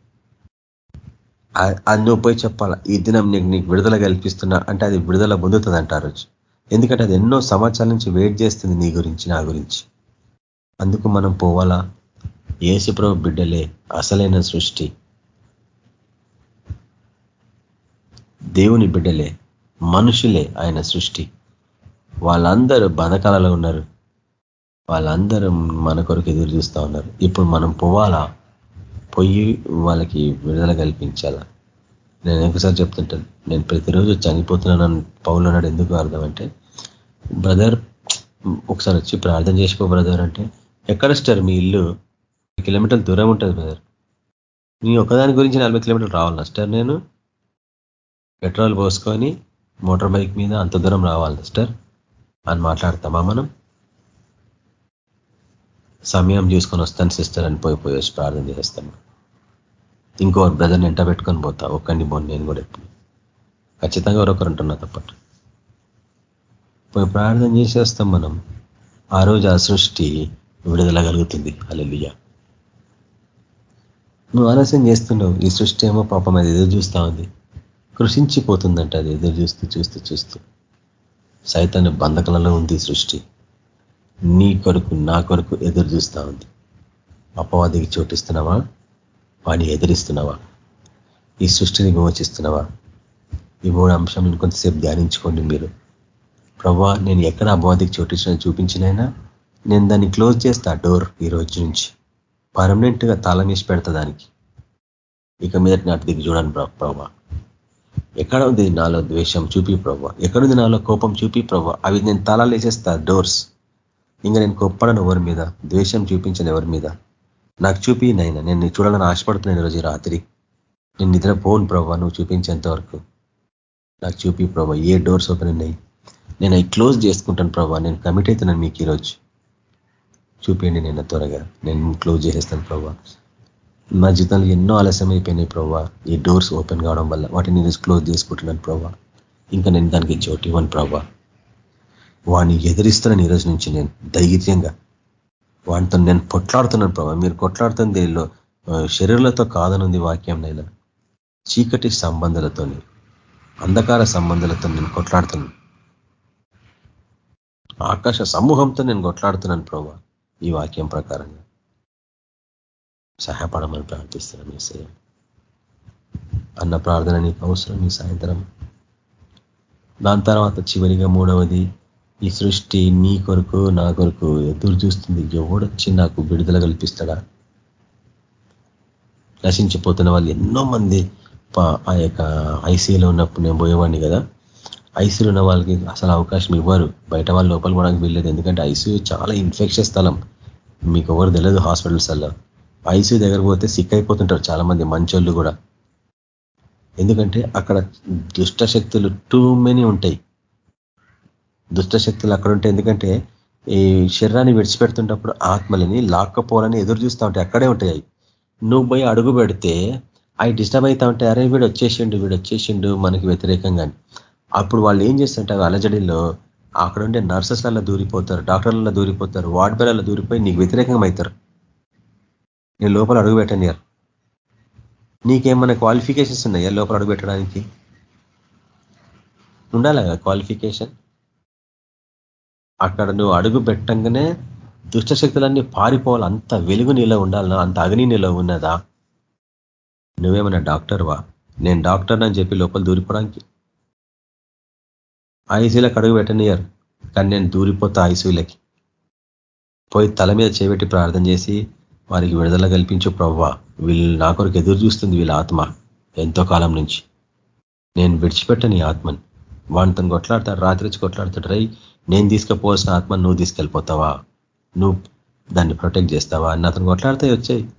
అది నువ్వు పోయి చెప్పాలా ఈ దినం నీకు నీకు విడుదల కల్పిస్తున్నా అంటే అది విడుదల పొందుతుంది అంటారు ఎందుకంటే అది ఎన్నో సంవత్సరాల నుంచి వెయిట్ చేస్తుంది నీ గురించి నా గురించి. అందుకు మనం పోవాలా? ఏసుప్రభు బిడ్డలే అసలైన సృష్టి. దేవుని బిడ్డలే మనుషులే ఆయన సృష్టి. వాళ్ళందరూ బంధకాలలో ఉన్నారు. వాళ్ళందరూ మన కొరకు ఎదురు చూస్తూ ఉన్నారు. ఇప్పుడు మనం పోవాలా? పోయి వాళ్ళకి విడుదల కల్పించాలా? నేను ఒకసారి చెప్తుంటాను. నేను ప్రతిరోజు చనిపోతున్నాను పౌలు అన్నాడు. ఎందుకు అర్థం అంటే బ్రదర్ ఒకసారి వచ్చి ప్రార్థన చేసుకో బ్రదర్ అంటే ఎక్కడ స్టార్ మీ ఇల్లు? కిలోమీటర్ దూరం ఉంటుంది బ్రదర్. నీ ఒకదాని గురించి నలభై కిలోమీటర్లు రావాలి స్టార్ నేను? పెట్రోల్ పోసుకొని మోటార్ బైక్ మీద అంత దూరం రావాలి స్టార్ అని మాట్లాడతామా మనం? సమయం చూసుకొని వస్తాను సిస్టర్ అని పోయి ప్రార్థన చేస్తాము ఇంకో బ్రదర్ని ఎంట పెట్టుకొని పోతా. ఒక్కడిని పోను నేను కూడా ఎప్పుడు. ఖచ్చితంగా ఎవరొకరు ఉంటున్నా తప్పట్టు పోయి ప్రార్థన చేసేస్తాం మనం. ఆ రోజు ఆ సృష్టి విడుదల కలుగుతుంది. నువ్వు ఆలస్యం చేస్తున్నావు. ఈ సృష్టి ఏమో పాపం అది ఎదురు చూస్తూ ఉంది. కృషించిపోతుందంట అది ఎదురు చూస్తూ చూస్తూ చూస్తూ. సైతాన్ని బంధకలలో ఉంది సృష్టి. నీ కొరకు నా కొరకు ఎదురు చూస్తూ ఉంది. అపవాదికి చోటిస్తున్నావా? వాడిని ఎదిరిస్తున్నావా? ఈ సృష్టిని విమోచిస్తున్నావా? ఈ మూడు అంశాలను కొంతసేపు ధ్యానించుకోండి మీరు. ప్రభా నేను ఎక్కడ అబోధికి చోటించిన చూపించినైనా నేను దాన్ని క్లోజ్ చేస్తా డోర్ ఈ రోజు నుంచి. పర్మనెంట్గా తాళం వేసి పెడతా దానికి. ఇక మీద నాటి దిగి చూడండి ప్రభా ఎక్కడ ఉంది నాలో ద్వేషం చూపి ప్రభావ ఎక్కడుంది నాలో కోపం చూపి ప్రభా అవి నేను తాళాలు వేసేస్తా డోర్స్. ఇంకా నేను కొప్పడను ఎవరి మీద ద్వేషం చూపించను ఎవరి మీద. నాకు చూపి నైనా నేను చూడాలని ఆశపడుతున్నాను ఈరోజు రాత్రి. నేను నిద్ర పోను ప్రభావ నువ్వు చూపించేంత వరకు నాకు చూపి ప్రభావ ఏ డోర్స్ ఓపెన్ ఉన్నాయి నేను అవి క్లోజ్ చేసుకుంటాను ప్రభావ నేను కమిట్ అవుతున్నాను మీకు ఈరోజు చూపించండి నేను త్వరగా. నేను క్లోజ్ చేసేస్తాను ప్రభావ నా జీవితంలో ఎన్నో ఆలస్యం అయిపోయినాయి ప్రభావ ఈ డోర్స్ ఓపెన్ కావడం వల్ల. వాటిని నేను క్లోజ్ చేసుకుంటున్నాను ప్రభావ ఇంకా నేను దానికి చోటు ఇవ్వను ప్రభావ వాడిని ఎదిరిస్తున్నాను ఈరోజు నుంచి నేను ధైర్యంగా. వాటితో నేను కొట్లాడుతున్నాను ప్రభావ మీరు కొట్లాడుతుంది శరీరాలతో కాదనుంది వాక్యం నైనా. చీకటి సంబంధాలతోని అంధకార సంబంధాలతో నేను కొట్లాడుతున్నాను. ఆకాశ సమూహంతో నేను కొట్లాడుతున్నాను ప్రభా ఈ వాక్యం ప్రకారంగా. సహాయపడమని ప్రార్థిస్తున్నాను మీ అన్న ప్రార్థన నీకు అవసరం ఈ సాయంత్రం. దాని తర్వాత చివరిగా మూడవది ఈ సృష్టి నీ కొరకు నా కొరకు ఎదురు చూస్తుంది. ఎవడొచ్చి నాకు విడుదల కల్పిస్తాడా? నశించిపోతున్న వాళ్ళు ఎన్నో మంది ఆ యొక్క ఐసీలో ఉన్నప్పుడు నేను పోయేవాడిని కదా. ఐసీలో ఉన్న వాళ్ళకి అసలు అవకాశం ఇవ్వరు. బయట వాళ్ళు లోపల కూడా వీల్లేదు. ఎందుకంటే ఐసీయూ చాలా ఇన్ఫెక్షన్ స్థలం. మీకు ఎవరు తెలియదు హాస్పిటల్స్ అలా. ఐసీయూ దగ్గర పోతే సిక్ అయిపోతుంటారు చాలా మంది మంచోళ్ళు కూడా. ఎందుకంటే అక్కడ దుష్ట శక్తులు టూ మెనీ ఉంటాయి. దుష్ట శక్తులు అక్కడ ఉంటాయి ఎందుకంటే ఈ శరీరాన్ని విడిచిపెడుతుంటప్పుడు ఆత్మలని లాక్కపోవాలని ఎదురు చూస్తూ ఉంటాయి. అక్కడే ఉంటాయి నువ్వు పోయి అడుగు పెడితే అవి డిస్టర్బ్ అవుతా ఉంటే అరే వీడు వచ్చేసిండు వీడు వచ్చేసిండు మనకి వ్యతిరేకంగా అప్పుడు వాళ్ళు ఏం చేస్తుంటే అలజడిలో అక్కడ ఉండే నర్సెస్లలో దూరిపోతారు డాక్టర్లలో దూరిపోతారు వార్డ్ బెల్లలో దూరిపోయి నీకు వ్యతిరేకంగా అవుతారు. నేను లోపల అడుగు పెట్టనియారు నీకేమన్నా క్వాలిఫికేషన్స్ ఉన్నాయా లోపల అడుగు పెట్టడానికి? ఉండాలి క్వాలిఫికేషన్ అక్కడ నువ్వు అడుగు పెట్టంగానే దుష్టశక్తులన్నీ పారిపోవాలి. అంత వెలుగు నీలో ఉండాలన్నా అంత అగ్ని నీలో ఉన్నదా? నువ్వేమన్నా డాక్టర్వా? నేను డాక్టర్ అని చెప్పి లోపల దూరిపోవడానికి. ఐసీలకు అడుగు పెట్టనియరు కానీ నేను దూరిపోతా ఐసీలకి. పోయి తల మీద చేపెట్టి ప్రార్థన చేసి వారికి విడుదల కల్పించు ప్రవ్వా. వీళ్ళు నా కొరకు ఎదురు చూస్తుంది వీళ్ళ ఆత్మ ఎంతో కాలం నుంచి. నేను విడిచిపెట్టని ఆత్మని. వాడితో కొట్లాడతాడు రాత్రి వచ్చి కొట్లాడతాడు. రై నేను తీసుకుపోవాల్సిన ఆత్మ నువ్వు తీసుకెళ్ళిపోతావా? నువ్వు దాన్ని ప్రొటెక్ట్ చేస్తావా? అని అతను కొట్లాడితే వచ్చాయి.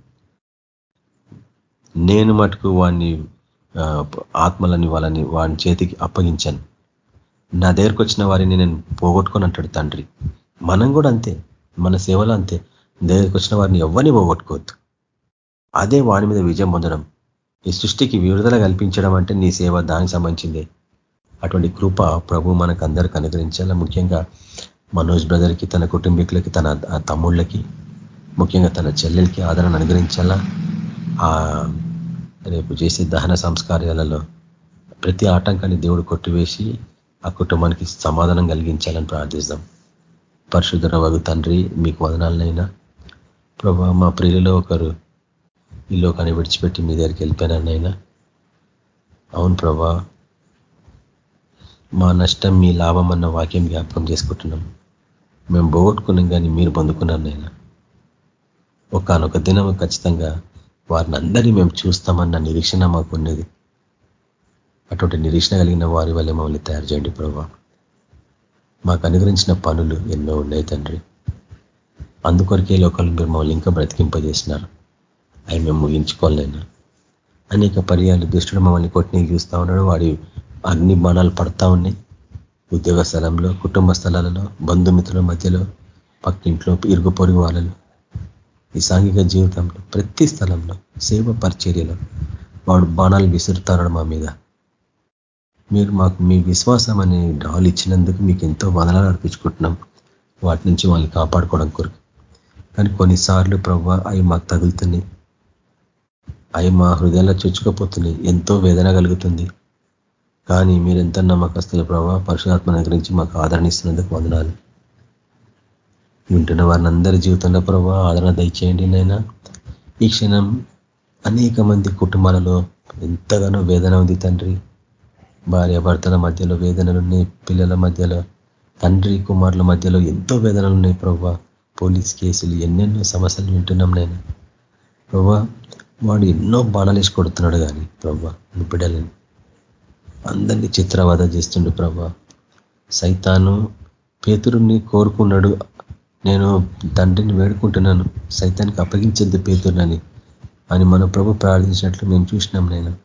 నేను మటుకు వాడిని ఆత్మలని వాళ్ళని వాని చేతికి అప్పగించాను. నా దగ్గరకు వచ్చిన వారిని నేను పోగొట్టుకొని అంటాడు తండ్రి. మనం కూడా అంతే. మన సేవలో అంతే. దగ్గరికి వచ్చిన వారిని ఎవరిని పోగొట్టుకోవద్దు. అదే వాడి మీద విజయం పొందడం. ఈ సృష్టికి విడుదల కల్పించడం అంటే నీ సేవ దానికి సంబంధించిందే. అటువంటి కృప ప్రభు మనకు అందరికి అనుగ్రహించాలా? ముఖ్యంగా మనోజ్ బ్రదర్కి తన కుటుంబీకులకి తన తమ్ముళ్ళకి ముఖ్యంగా తన చెల్లెలకి ఆదరణ అనుగ్రహించాలా? ఆ రేపు చేసే దహన సంస్కార్యాలలో ప్రతి ఆటంకాన్ని దేవుడు కొట్టివేసి ఆ కుటుంబానికి సమాధానం కలిగించాలని ప్రార్థిస్తాం. పరిశుద్ధ వగు తండ్రి మీకు వదనాలనైనా. ప్రభా మా ప్రియులలో ఒకరు ఈ లోకాన్ని విడిచిపెట్టి మీ దగ్గరికి వెళ్ళిపోయినానైనా అవును ప్రభా మా నష్టం మీ లాభం అన్న వాక్యం జ్ఞాపకం చేసుకుంటున్నాం. మేము పోగొట్టుకున్నాం కానీ మీరు పొందుకున్నారు నైనా ఒకనొక దినం ఖచ్చితంగా వారిని అందరినీ మేము చూస్తామన్న నిరీక్షణ మాకు ఉన్నది. అటువంటి నిరీక్షణ కలిగిన వారి వల్ల మమ్మల్ని తయారు చేయండి ప్రభా. మాకు అనుగ్రహించిన పనులు ఎన్నో ఉన్నాయి తండ్రి. అందుకొరకే లోకాలు మీరు మమ్మల్ని ఇంకా బ్రతికింపజేసినారు. అవి మేము ముగించుకోలేను అనేక పర్యాలు దుష్టుడు మమ్మల్ని కొట్టిని చూస్తూ ఉన్నాడు. వాడి అన్ని బాణాలు పడతా ఉన్నాయి. ఉద్యోగ స్థలంలో కుటుంబ స్థలాలలో బంధుమిత్రుల మధ్యలో పక్కింట్లో ఇరుగు పొరుగు వాళ్ళలో. ఈ సాంఘిక జీవితంలో ప్రతి స్థలంలో సేవ పరిచర్యలో వాడు బాణాలు విసురుతాడు మా మీద. మీరు మాకు మీ విశ్వాసం అనే డాల్ ఇచ్చినందుకు మీకు ఎంతో వదనాలు అర్పించుకుంటున్నాం. వాటి నుంచి వాళ్ళని కాపాడుకోవడం కొరకు. కానీ కొన్నిసార్లు ప్రభావ అవి మాకు తగులుతున్నాయి. అవి మా హృదయంలో చొచ్చుకపోతున్నాయి. ఎంతో వేదన కలుగుతుంది. కానీ మీరెంత ఎంత నమ్మకస్తుల ప్రభావ పరశురాత్మ గురించి మాకు ఆదరణ ఇస్తున్నందుకు వందనాలు. వింటున్న వారిని అందరి జీవితంలో ప్రభావ ఆదరణ దయచేయండి నైనా ఈ క్షణం అనేక మంది కుటుంబాలలో ఎంతగానో వేదన ఉంది తండ్రి. భార్య భర్తల మధ్యలో వేదనలు ఉన్నాయి పిల్లల మధ్యలో తండ్రి కుమారుల మధ్యలో ఎంతో వేదనలు ఉన్నాయి ప్రభా. పోలీస్ కేసులు ఎన్నెన్నో సమస్యలు వింటున్నాం నేను ప్రభా వాడు ఎన్నో బాణాలేసి కొడుతున్నాడు కానీ ప్రభా బిడ్డలని అందరినీ చిత్రవాద చేస్తుండు ప్రభా. సైతాను పేతురుని కోరుకున్నాడు. నేను తండ్రిని వేడుకుంటున్నాను. సైతానికి అప్పగించద్దు పేతురునని. అని మన ప్రభు ప్రార్థించినట్లు మేము చూసినాం నేను.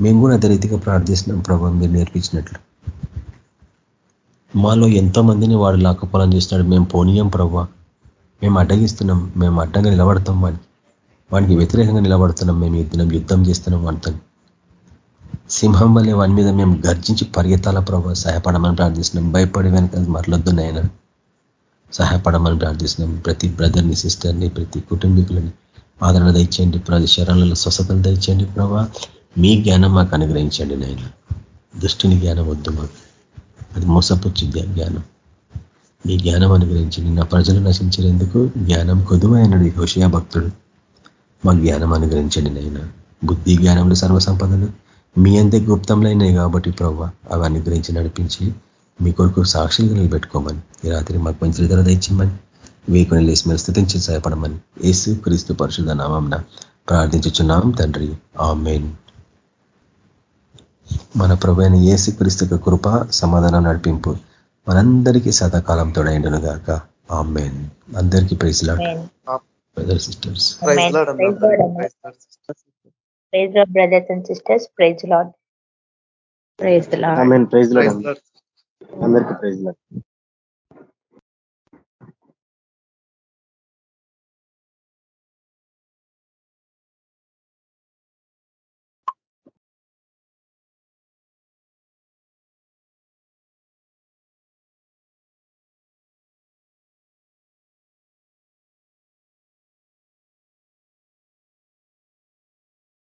మేము కూడా అదే రీతిగా ప్రార్థిస్తున్నాం ప్రభా మీరు నేర్పించినట్లు. మాలో ఎంతో మందిని వాడు లాక్కపోవాలని చేస్తున్నాడు. మేము పోనీయం ప్రభా. మేము అడ్డగిస్తున్నాం. మేము అడ్డంగా నిలబడతాం వాడికి వాడికి వ్యతిరేకంగా నిలబడుతున్నాం. మేము యుద్ధం యుద్ధం చేస్తున్నాం వాడితో సింహం వల్లే వాని మీద మేము గర్జించి పరిగెత్తాల ప్రభావ సహాయపడమని ప్రార్థిస్తున్నాం. భయపడి వెనక మరలొద్దు నాయన. సహాయపడమని ప్రార్థిస్తున్నాం. ప్రతి బ్రదర్ని సిస్టర్ని ప్రతి కుటుంబీకులని ఆదరణ దయచేయండి. ప్రతి శరణాలలో స్వస్థతలు దయచేయండి ప్రభా. మీ జ్ఞానం మాకు అనుగ్రహించండి నాయన. దుష్టుని జ్ఞానం వద్దు మాకు. అది మోసపుచ్చి జ్ఞానం. మీ జ్ఞానం అనుగ్రహించండి నా ప్రజలు నశించినందుకు జ్ఞానం కొదువైనడు హోషయా భక్తుడు. మా జ్ఞానం అనుగ్రహించండి నాయన. బుద్ధి జ్ఞానంలో సర్వసంపదలు మీ అంతే గుప్తంలైనాయి కాబట్టి ప్రభావ అవి అనుగ్రహించి నడిపించి మీ కొరకు సాక్షులుగా నిలబెట్టుకోమని. ఈ రాత్రి మాకు మంచి ధర తెచ్చిమ్మని వేకుని లేసి మీరు స్థితించి సహాయపడమని. ఏసు క్రీస్తు పరిశుధ నామంన ప్రార్థించుచున్నాం తండ్రి. ఆ మెయిన్ మన ప్రభు అయిన ఏసు క్రీస్తు కృప సమాధానం నడిపింపు మనందరికీ సదాకాలం తోడైండును గాక. ఆ మెయిన్ అందరికీ సిస్టర్స్ ప్రైజ్ లాడ్. అన్న. Praise Lord brothers and sisters praise Lord praise Lord amen praise Lord. అందరికీ ప్రైజ్